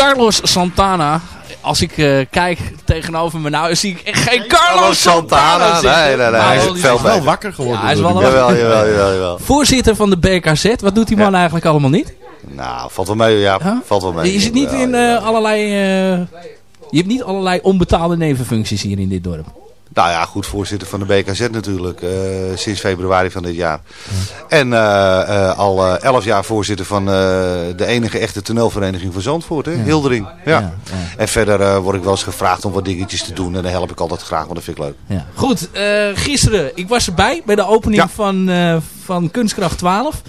Carlos Santana. Als ik eh, kijk tegenover me nou, zie ik echt geen Carlos, Santana. Nee, nee, nee, Maar hij is veel wel wakker geworden. Ja, hij is wel. Jawel, jawel, jawel, jawel. Voorzitter van de BKZ. Wat doet die man eigenlijk allemaal niet? Nou, valt wel mee, ja. Huh? Valt wel mee. Je zit niet in eh, allerlei... eh, je hebt niet allerlei onbetaalde nevenfuncties hier in dit dorp. Nou ja, goed, voorzitter van de BKZ natuurlijk. eh, sinds februari van dit jaar. En eh, eh, al elf jaar voorzitter van de enige echte toneelvereniging van Zandvoort. Hè? Hildering. Ja. En verder word ik wel eens gevraagd om wat dingetjes te doen. En dan help ik altijd graag, want dat vind ik leuk. Ja. Goed, gisteren, ik was erbij bij de opening van, van Kunstkracht 12.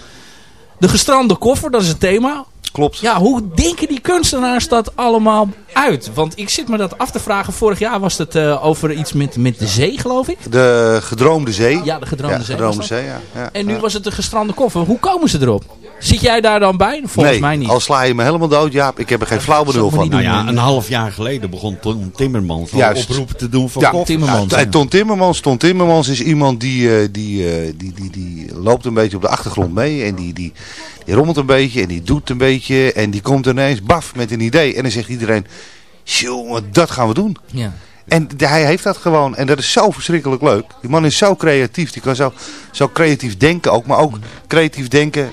De gestrande koffer, dat is het thema. Klopt. Ja, hoe denken die kunstenaars dat allemaal uit? Want ik zit me dat af te vragen. Vorig jaar was het eh, over iets met, met de zee, geloof ik. De gedroomde zee. Ja, de gedroomde Ja, zee. gedroomde zee, ja. ja. En nu Ja. was het de gestrande koffer. Hoe komen ze erop? Zit jij daar dan bij? Volgens nee, mij niet. al sla je me helemaal dood, Jaap. Ik heb er geen flauw benul van. Nou ja, een half jaar geleden begon Ton Timmermans oproepen te doen voor Ja, koffers. Timmermans. Ja, ja. Ton Timmermans. Ton Timmermans is iemand die, eh, die, eh, die, die, die loopt een beetje op de achtergrond mee. En die, die, die rommelt een beetje en die doet een beetje. En die komt ineens, baf, met een idee. En dan zegt iedereen, jongen, dat gaan we doen. Ja. En hij heeft dat gewoon. En dat is zo verschrikkelijk leuk. Die man is zo creatief. Die kan zo, zo creatief denken ook. Maar ook creatief denken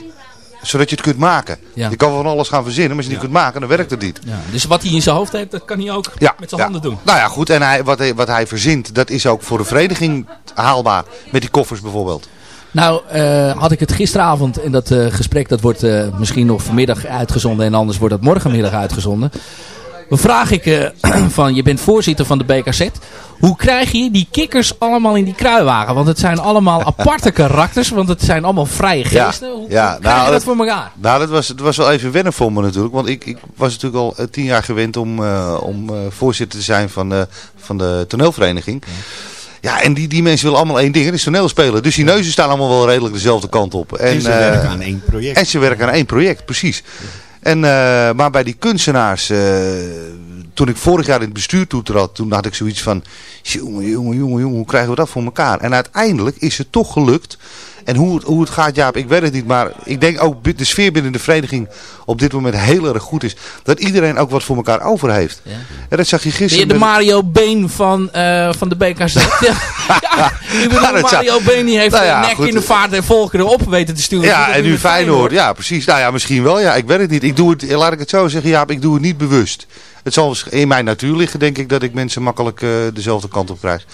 zodat je het kunt maken. Ja. Je kan van alles gaan verzinnen. Maar als je het niet kunt maken, dan werkt het niet. Ja. Dus wat hij in zijn hoofd heeft, dat kan hij ook met zijn handen doen. Nou ja, goed. En hij, wat, hij, wat hij verzint, dat is ook voor de vereniging haalbaar. Met die koffers bijvoorbeeld. Nou, eh, had ik het gisteravond en dat eh, gesprek dat wordt eh, misschien nog vanmiddag uitgezonden en anders wordt dat morgenmiddag uitgezonden. Dan vraag ik van, je bent voorzitter van de BKZ. Hoe krijg je die kikkers allemaal in die kruiwagen? Want het zijn allemaal aparte karakters, want het zijn allemaal vrije Ja, geesten. Hoe, ja, hoe krijg nou, je dat dat- voor elkaar? Nou, dat was, dat was wel even wennen voor me natuurlijk. Want ik, ik was natuurlijk al tien jaar gewend om, om voorzitter te zijn van, van de toneelvereniging. Ja, en die, die mensen willen allemaal één ding, dat is toneel spelen. Dus die neuzen staan allemaal wel redelijk dezelfde kant op. En, En ze eh, werken aan één project. En ze werken aan één project, precies. En, eh, maar bij die kunstenaars, eh, toen ik vorig jaar in het bestuur toetrad, toen had ik zoiets van, jongen, jongen, jongen, jongen, hoe krijgen we dat voor elkaar? En uiteindelijk is het toch gelukt. En hoe, het- hoe het gaat, Jaap, ik weet het niet, maar ik denk ook de sfeer binnen de vereniging op dit moment heel erg goed is. Dat iedereen ook wat voor elkaar over heeft. Ja. En dat zag je gisteren. de Mario Been van, eh, van de BKZ? ja, ja, ik bedoel, Ja, dat zou- Mario Been die heeft Nou ja, nek goed. in de vaart en volkeren op weten te sturen. Ja, en nu Feyenoord. Ja, precies. Nou ja, misschien wel. Ja, ik weet het niet. Ik doe het, laat ik het zo zeggen, Jaap, ik doe het niet bewust. Het zal in mijn natuur liggen, denk ik, dat ik mensen makkelijk eh, dezelfde kant op krijg.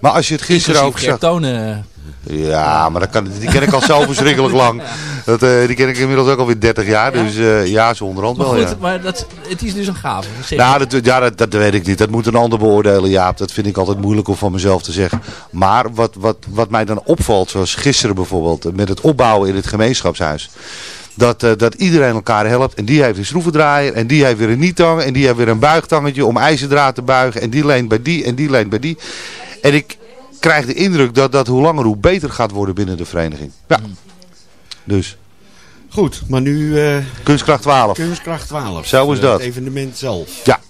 Maar als je het gisteren ook Inclusief zag... Tonen. Ja, maar dat kan, die ken ik al zo verschrikkelijk lang. Dat, eh, die ken ik inmiddels ook alweer 30 jaar. Dus eh, ja, zo onderhand Maar wel, goed, ja. maar dat, het is dus een gave. Nou, dat, ja, dat, dat weet ik niet. Dat moet een ander beoordelen, Jaap. Dat vind ik altijd moeilijk om van mezelf te zeggen. Maar wat, wat, wat mij dan opvalt, zoals gisteren bijvoorbeeld, met het opbouwen in het gemeenschapshuis. Dat, eh, dat iedereen elkaar helpt. En die heeft een schroevendraaier. En die heeft weer een nietang. En die heeft weer een buigtangetje om ijzerdraad te buigen. En die leent bij die. En die leent bij die. En ik krijg de indruk dat dat hoe langer hoe beter gaat worden binnen de vereniging. Ja. Dus, Goed, maar nu eh, kunstkracht 12. Kunstkracht 12. Zo is Eh, dat. Het evenement zelf. Ja.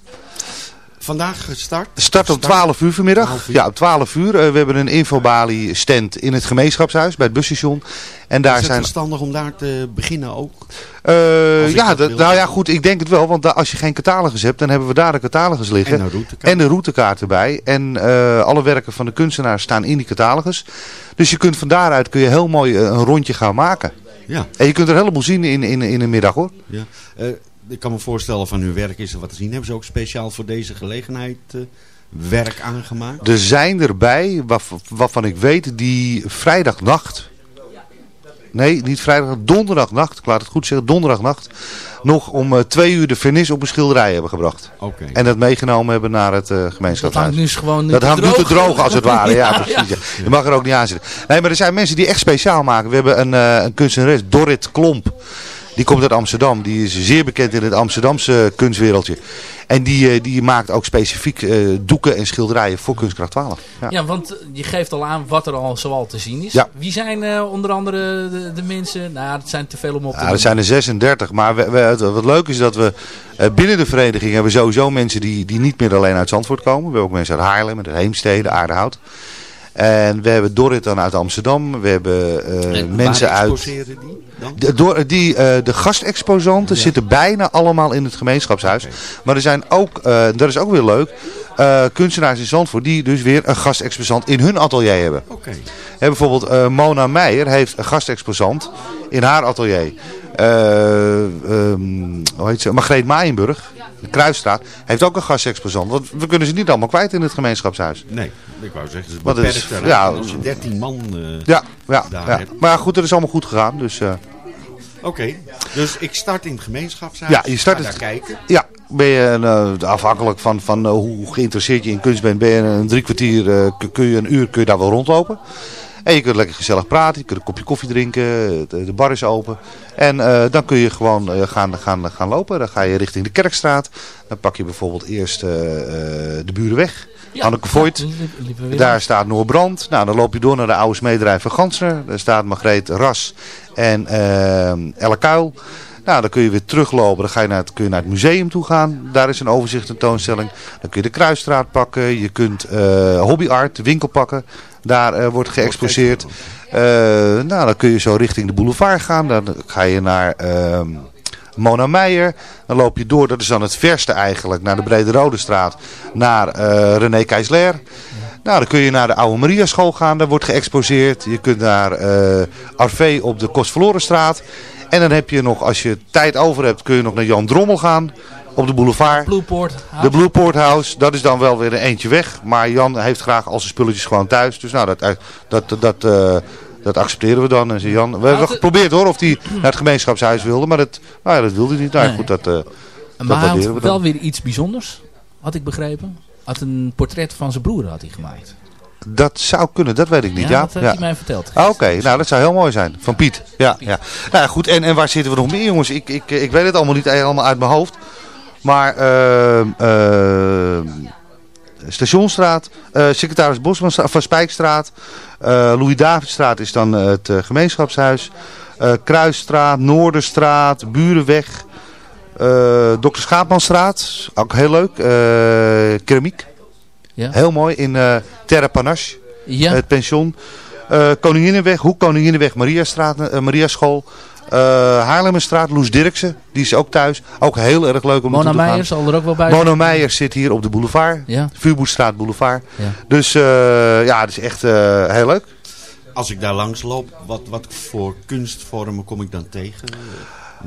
Vandaag gestart. Start om 12 uur vanmiddag. 12 uur. Ja, om 12 uur. Eh, we hebben een infobalie stand in het gemeenschapshuis bij het busstation. En daar is het zijn... verstandig om daar te beginnen ook? Eh, ja, dat nou ja, goed. Ik denk het wel. Want als je geen catalogus hebt, dan hebben we daar de catalogus liggen. En een routekaart. En de routekaart erbij. En eh, alle werken van de kunstenaars staan in die catalogus. Dus je kunt van daaruit kun je heel mooi een rondje gaan maken. Ja. En je kunt er een heleboel zien in, in, in een middag hoor. ja. Ik kan me voorstellen van hun werk is er wat te zien. Hebben ze ook speciaal voor deze gelegenheid eh, werk aangemaakt? Er zijn erbij, waarv- waarvan ik weet, die vrijdagnacht... Nee, niet vrijdag, donderdagnacht, ik laat het goed zeggen, donderdagnacht... nog om eh, twee uur de vernis op een schilderij hebben gebracht. Oké. En dat meegenomen hebben naar het eh dat hangt gemeenschapshuis. nu gewoon Dat te hangt nu te droog. als het ware, ja, Ja, precies. ja. Je mag er ook niet aan zitten. Nee, maar er zijn mensen die echt speciaal maken. We hebben een, eh, een kunstenares, Dorrit Klomp. Die komt uit Amsterdam. Die is zeer bekend in het Amsterdamse kunstwereldje. En die, eh, die maakt ook specifiek eh, doeken en schilderijen voor Kunstkracht 12. Ja. Ja, want eh, je geeft al aan wat er al zoal te zien is. Ja. Wie zijn onder andere de, de mensen? Nou, dat zijn te veel om op te Ja, er noemen. zijn er 36, maar we, we- het- wat leuk is dat we binnen de vereniging hebben we sowieso mensen die, die niet meer alleen uit Zandvoort komen. We hebben ook mensen uit Haarlem, uit Heemstede, Aardehout. En we hebben Dorrit dan uit Amsterdam. We hebben eh, En mensen uit... exposeren die dan? De, door, die, eh, de gastexposanten zitten bijna allemaal in het gemeenschapshuis. Maar er zijn ook, eh, dat is ook weer leuk, kunstenaars in Zandvoort die dus weer een gastexposant in hun atelier hebben. Oké. Hè, bijvoorbeeld Mona Meijer heeft een gastexposant in haar atelier. Ehm, hoe heet ze? Margreet Maaienburg, de Kruisstraat, heeft ook een gastexposant. Want we kunnen ze niet allemaal kwijt in het gemeenschapshuis. Nee, ik wou zeggen, het is Wat beperkt ja. Als je 13 man eh, Ja, ja, daar ja. hebt. maar goed, het is allemaal goed gegaan. Dus, eh, Oké, dus ik start in het gemeenschapshuis. Ja, je start het- daar kijken. Ja, ben je eh, afhankelijk van, van hoe geïnteresseerd je in kunst bent, ben je een drie kwartier, kun- kun je een uur kun je daar wel rondlopen. En je kunt lekker gezellig praten, je kunt een kopje koffie drinken, de, bar is open. En eh, dan kun je gewoon eh, gaan, gaan, gaan lopen. Dan ga je richting de Kerkstraat. Dan pak je bijvoorbeeld eerst eh, de Burenweg. Ja, Anneke Voigt. Daar staat Noorbrand. Nou, dan loop je door naar de oude smederij van Gansner. Daar staat Margreet Ras en Elle Kuil. Nou, dan kun je weer teruglopen. Dan ga je naar het, kun je naar het museum toe gaan. Daar is een overzicht tentoonstelling. Dan kun je de Kruisstraat pakken. Je kunt eh hobby art, de winkel pakken. Daar eh, wordt geëxposeerd. Eh, nou, dan kun je zo richting de boulevard gaan. Dan ga je naar... ehm, Mona Meijer. Dan loop je door, dat is dan het verste eigenlijk, naar de Brede Rode Straat. Naar René Keisler. Nou, dan kun je naar de Oude Maria School gaan. Daar wordt geëxposeerd. Je kunt naar Arvé op de Kostverlorenstraat. En dan heb je nog, als je tijd over hebt, kun je nog naar Jan Drommel gaan. Op de boulevard. Blueport. De Blueport House, dat is dan wel weer een eentje weg. Maar Jan heeft graag al zijn spulletjes gewoon thuis. Dus nou, dat, dat, dat, eh, dat accepteren we dan. En zei Jan, we hebben geprobeerd hoor, of hij naar het gemeenschapshuis wilde. Maar dat, nou ja, dat wilde hij niet. Nou, Nee. goed, dat, eh dat Maar hij waarderen we had wel weer iets bijzonders, had ik begrepen. Had een portret van zijn broer had hij gemaakt. Dat zou kunnen, dat weet ik niet. Ja, Ja, dat heeft hij mij verteld. Ah, Oké, nou dat zou heel mooi zijn. Van Piet. Ja, ja. Nou ja, goed, en, en waar zitten we nog meer jongens? Ik, ik, ik weet het allemaal niet helemaal uit mijn hoofd. Maar ehm ehm, Stationstraat, eh, secretaris Bosman van Spijkstraat, eh Louis Davidstraat is dan eh, het eh, gemeenschapshuis, eh, Kruisstraat, Noorderstraat, Burenweg, eh Dokter Schaapmanstraat, ook heel leuk, eh, keramiek. Ja. Heel mooi in eh Terre Panache, Ja. het pension. Eh Koninginnenweg, Hoek Koninginnenweg, Mariastraat, eh, Mariaschool. Eh Haarlemmerstraat, Loes Dirksen, die is ook thuis. Ook heel erg leuk om Mona te Meijer gaan. zal er ook wel bij Mona zijn. Meijer zit hier op de boulevard. Ja. Boulevard. Ja. Dus eh, ja, het is echt eh, heel leuk. Als ik daar langs loop, wat, wat voor kunstvormen kom ik dan tegen?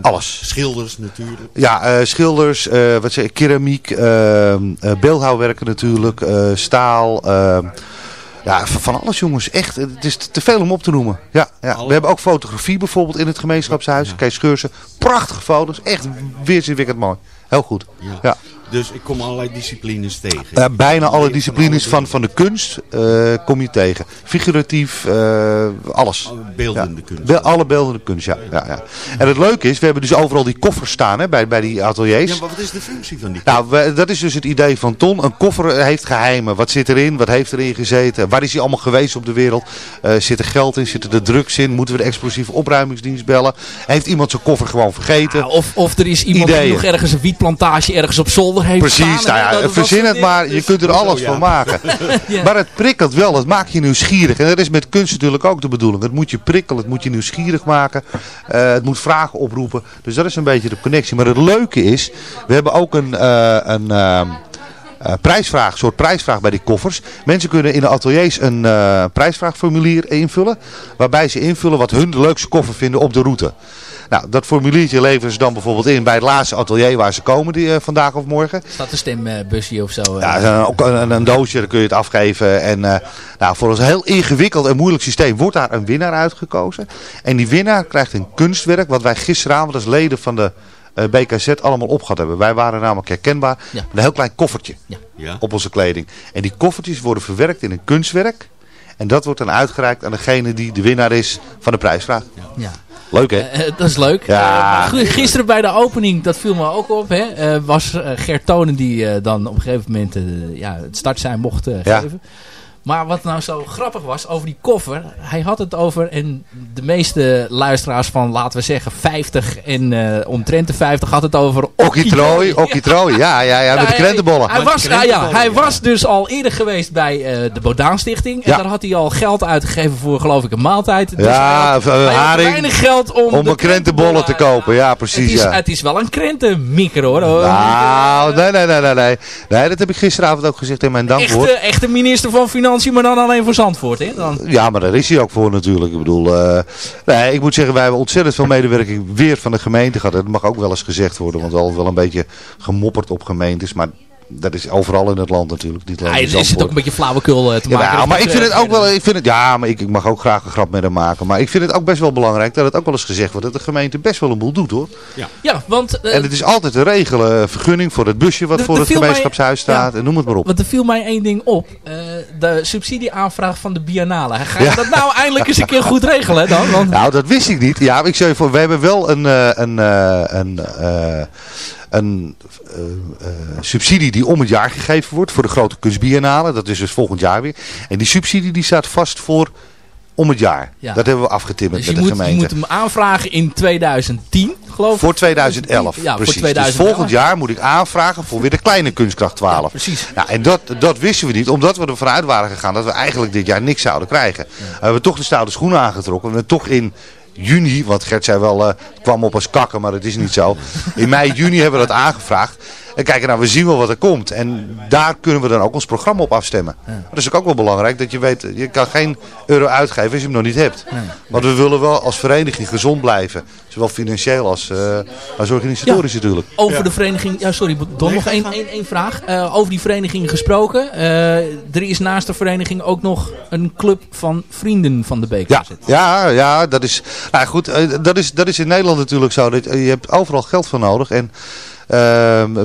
Alles. Schilders natuurlijk. Ja, eh, schilders, eh, wat zeg keramiek, beeldhouwwerken natuurlijk, staal. ja, van alles jongens. Echt, het is te veel om op te noemen. Ja, ja. We hebben ook fotografie bijvoorbeeld in het gemeenschapshuis. Kees Scheursen, prachtige foto's. Echt weerzinwekkend mooi. Heel goed. Ja. Dus ik kom allerlei disciplines tegen. Eh, bijna alle disciplines van, van de kunst eh, kom je tegen. Figuratief, eh, alles. beeldende Ja. kunst. Be- alle beeldende kunst, ja. ja, ja. En het leuke is, we hebben dus overal die koffers staan hè, bij, bij die ateliers. Ja, maar wat is de functie van die Nou, we- dat is dus het idee van Ton. Een koffer heeft geheimen. Wat zit erin? Wat heeft erin gezeten? Waar is hij allemaal geweest op de wereld? Eh, zit er geld in? Zitten er drugs in? Moeten we de explosieve opruimingsdienst bellen? Heeft iemand zijn koffer gewoon vergeten? Of, of er is iemand die nog ergens een wietplantage ergens op zolder heeft Precies, staan. nou ja, Dat- verzin het maar. Je kunt er alles Ja. van maken. Maar het prikkelt wel, het maakt je nieuwsgierig. En dat is met kunst natuurlijk ook de bedoeling. Het moet je prikkelen, het moet je nieuwsgierig maken. Eh, het moet vragen oproepen. Dus dat is een beetje de connectie. Maar het leuke is, we hebben ook een... eh, een ehm, eh, prijsvraag, een soort prijsvraag bij die koffers. Mensen kunnen in de ateliers een prijsvraagformulier invullen. Waarbij ze invullen wat hun de leukste koffer vinden op de route. Nou, dat formuliertje leveren ze dan bijvoorbeeld in bij het laatste atelier waar ze komen die, eh, vandaag of morgen. Staat een stembusje of zo. eh. Ja, eh, ook een, een doosje, daar kun je het afgeven. En eh, nou, voor een heel ingewikkeld en moeilijk systeem wordt daar een winnaar uitgekozen. En die winnaar krijgt een kunstwerk wat wij gisteravond als leden van de BKZ allemaal opgehad hebben. Wij waren namelijk herkenbaar met een heel klein koffertje Ja. op onze kleding. En die koffertjes worden verwerkt in een kunstwerk. En dat wordt dan uitgereikt aan degene die de winnaar is van de prijsvraag. Ja. Leuk hè? Eh, dat is leuk. Ja. Eh, gisteren bij de opening, dat viel me ook op, hè, eh, was eh, Gert Tonen die eh, dan op een gegeven moment eh, ja, het startsein mocht eh, Ja. Maar wat nou zo grappig was over die koffer. Hij had het over, en de meeste luisteraars van, laten we zeggen, 50 en uh, omtrent de 50 had het over... Okkitrooi, Okkitrooi, ja, ja, ja, met de krentenbollen. Hij, was, ja, ja, hij was dus al eerder geweest bij uh, de Bodaan Stichting. En daar had hij al geld uitgegeven voor, geloof ik, een maaltijd. Dus ja, hij had, haring. weinig geld om, om een krentenbollen te kopen, ja, precies. Het is, ja. het is wel een krentenmikro, hoor. Nou, nee, nee, nee, nee, nee. Nee, dat heb ik gisteravond ook gezegd in mijn dankwoord. Echte, echte minister van Financiën, maar dan alleen voor Zandvoort, hè? Dan. Ja, maar daar is hij ook voor natuurlijk. Ik bedoel, uh, nee, ik moet zeggen, wij hebben ontzettend veel medewerking weer van de gemeente gehad. Dat mag ook wel eens gezegd worden, want we wel een beetje gemopperd op gemeentes. Maar dat is overal in het land natuurlijk. Niet alleen ja, is het ook een beetje flauwekul uh, te ja, maken. maar ik vind het ook wel, ik vind het, ja, maar ik, ik, mag ook graag een grap met hem maken. Maar ik vind het ook best wel belangrijk dat het ook wel eens gezegd wordt dat de gemeente best wel een boel doet hoor. Ja, ja want... Uh, en het is altijd te regelen, vergunning voor het busje wat de, voor het gemeenschapshuis staat en noem het maar op. Want er viel mij één ding op. Uh, de subsidieaanvraag van de biennale. Ga je ja. dat nou eindelijk eens een keer goed regelen dan? Want... Nou, dat wist ik niet. Ja, ik zei voor, we hebben wel een, een, een, een een uh, uh, subsidie die om het jaar gegeven wordt voor de grote kunstbiennale. Dat is dus volgend jaar weer. En die subsidie die staat vast voor om het jaar. Ja. Dat hebben we afgetimmerd dus met de moet, gemeente. Je moet hem aanvragen in 2010, geloof ik. Voor 2011, ja, precies. Voor 2011. Dus volgend jaar moet ik aanvragen voor weer de kleine kunstkracht 12. Ja, precies. Ja, en dat, dat wisten we niet, omdat we ervan uit waren gegaan dat we eigenlijk dit jaar niks zouden krijgen. Ja. We hebben toch de stoute schoenen aangetrokken. We hebben toch in juni, want Gert zei wel, uh, kwam op als kakken, maar dat is niet zo. In mei, juni hebben we dat aangevraagd. En kijken, nou, we zien wel wat er komt. En daar kunnen we dan ook ons programma op afstemmen. Ja. Dat is ook wel belangrijk, dat je weet, je kan geen euro uitgeven als je hem nog niet hebt. Nee. Want we willen wel als vereniging gezond blijven. Zowel financieel als, uh, als organisatorisch ja. natuurlijk. Over ja. de vereniging, ja sorry, Don, nog één, één, één vraag. Uh, over die vereniging gesproken. Uh, er is naast de vereniging ook nog een club van vrienden van de BKZ. Ja, ja, ja dat is, nou goed, dat is, dat is in Nederland natuurlijk zo. Dat, je hebt overal geld voor nodig en... Uh,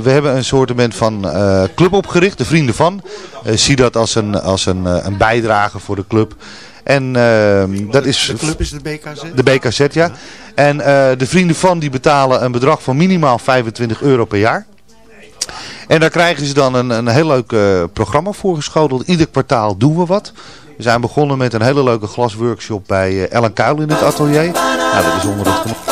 we hebben een soort van uh, club opgericht, de Vrienden van. Uh, zie dat als een, als een, een bijdrage voor de club. En dat is... De club is de BKZ? De BKZ, ja. En de Vrienden van die betalen een bedrag van minimaal 25 euro per jaar. En daar krijgen ze dan een, een heel leuk programma voorgeschoteld. Ieder kwartaal doen we wat. We zijn begonnen met een hele leuke glasworkshop bij Ellen Kuil in het atelier. Nou, dat is onder het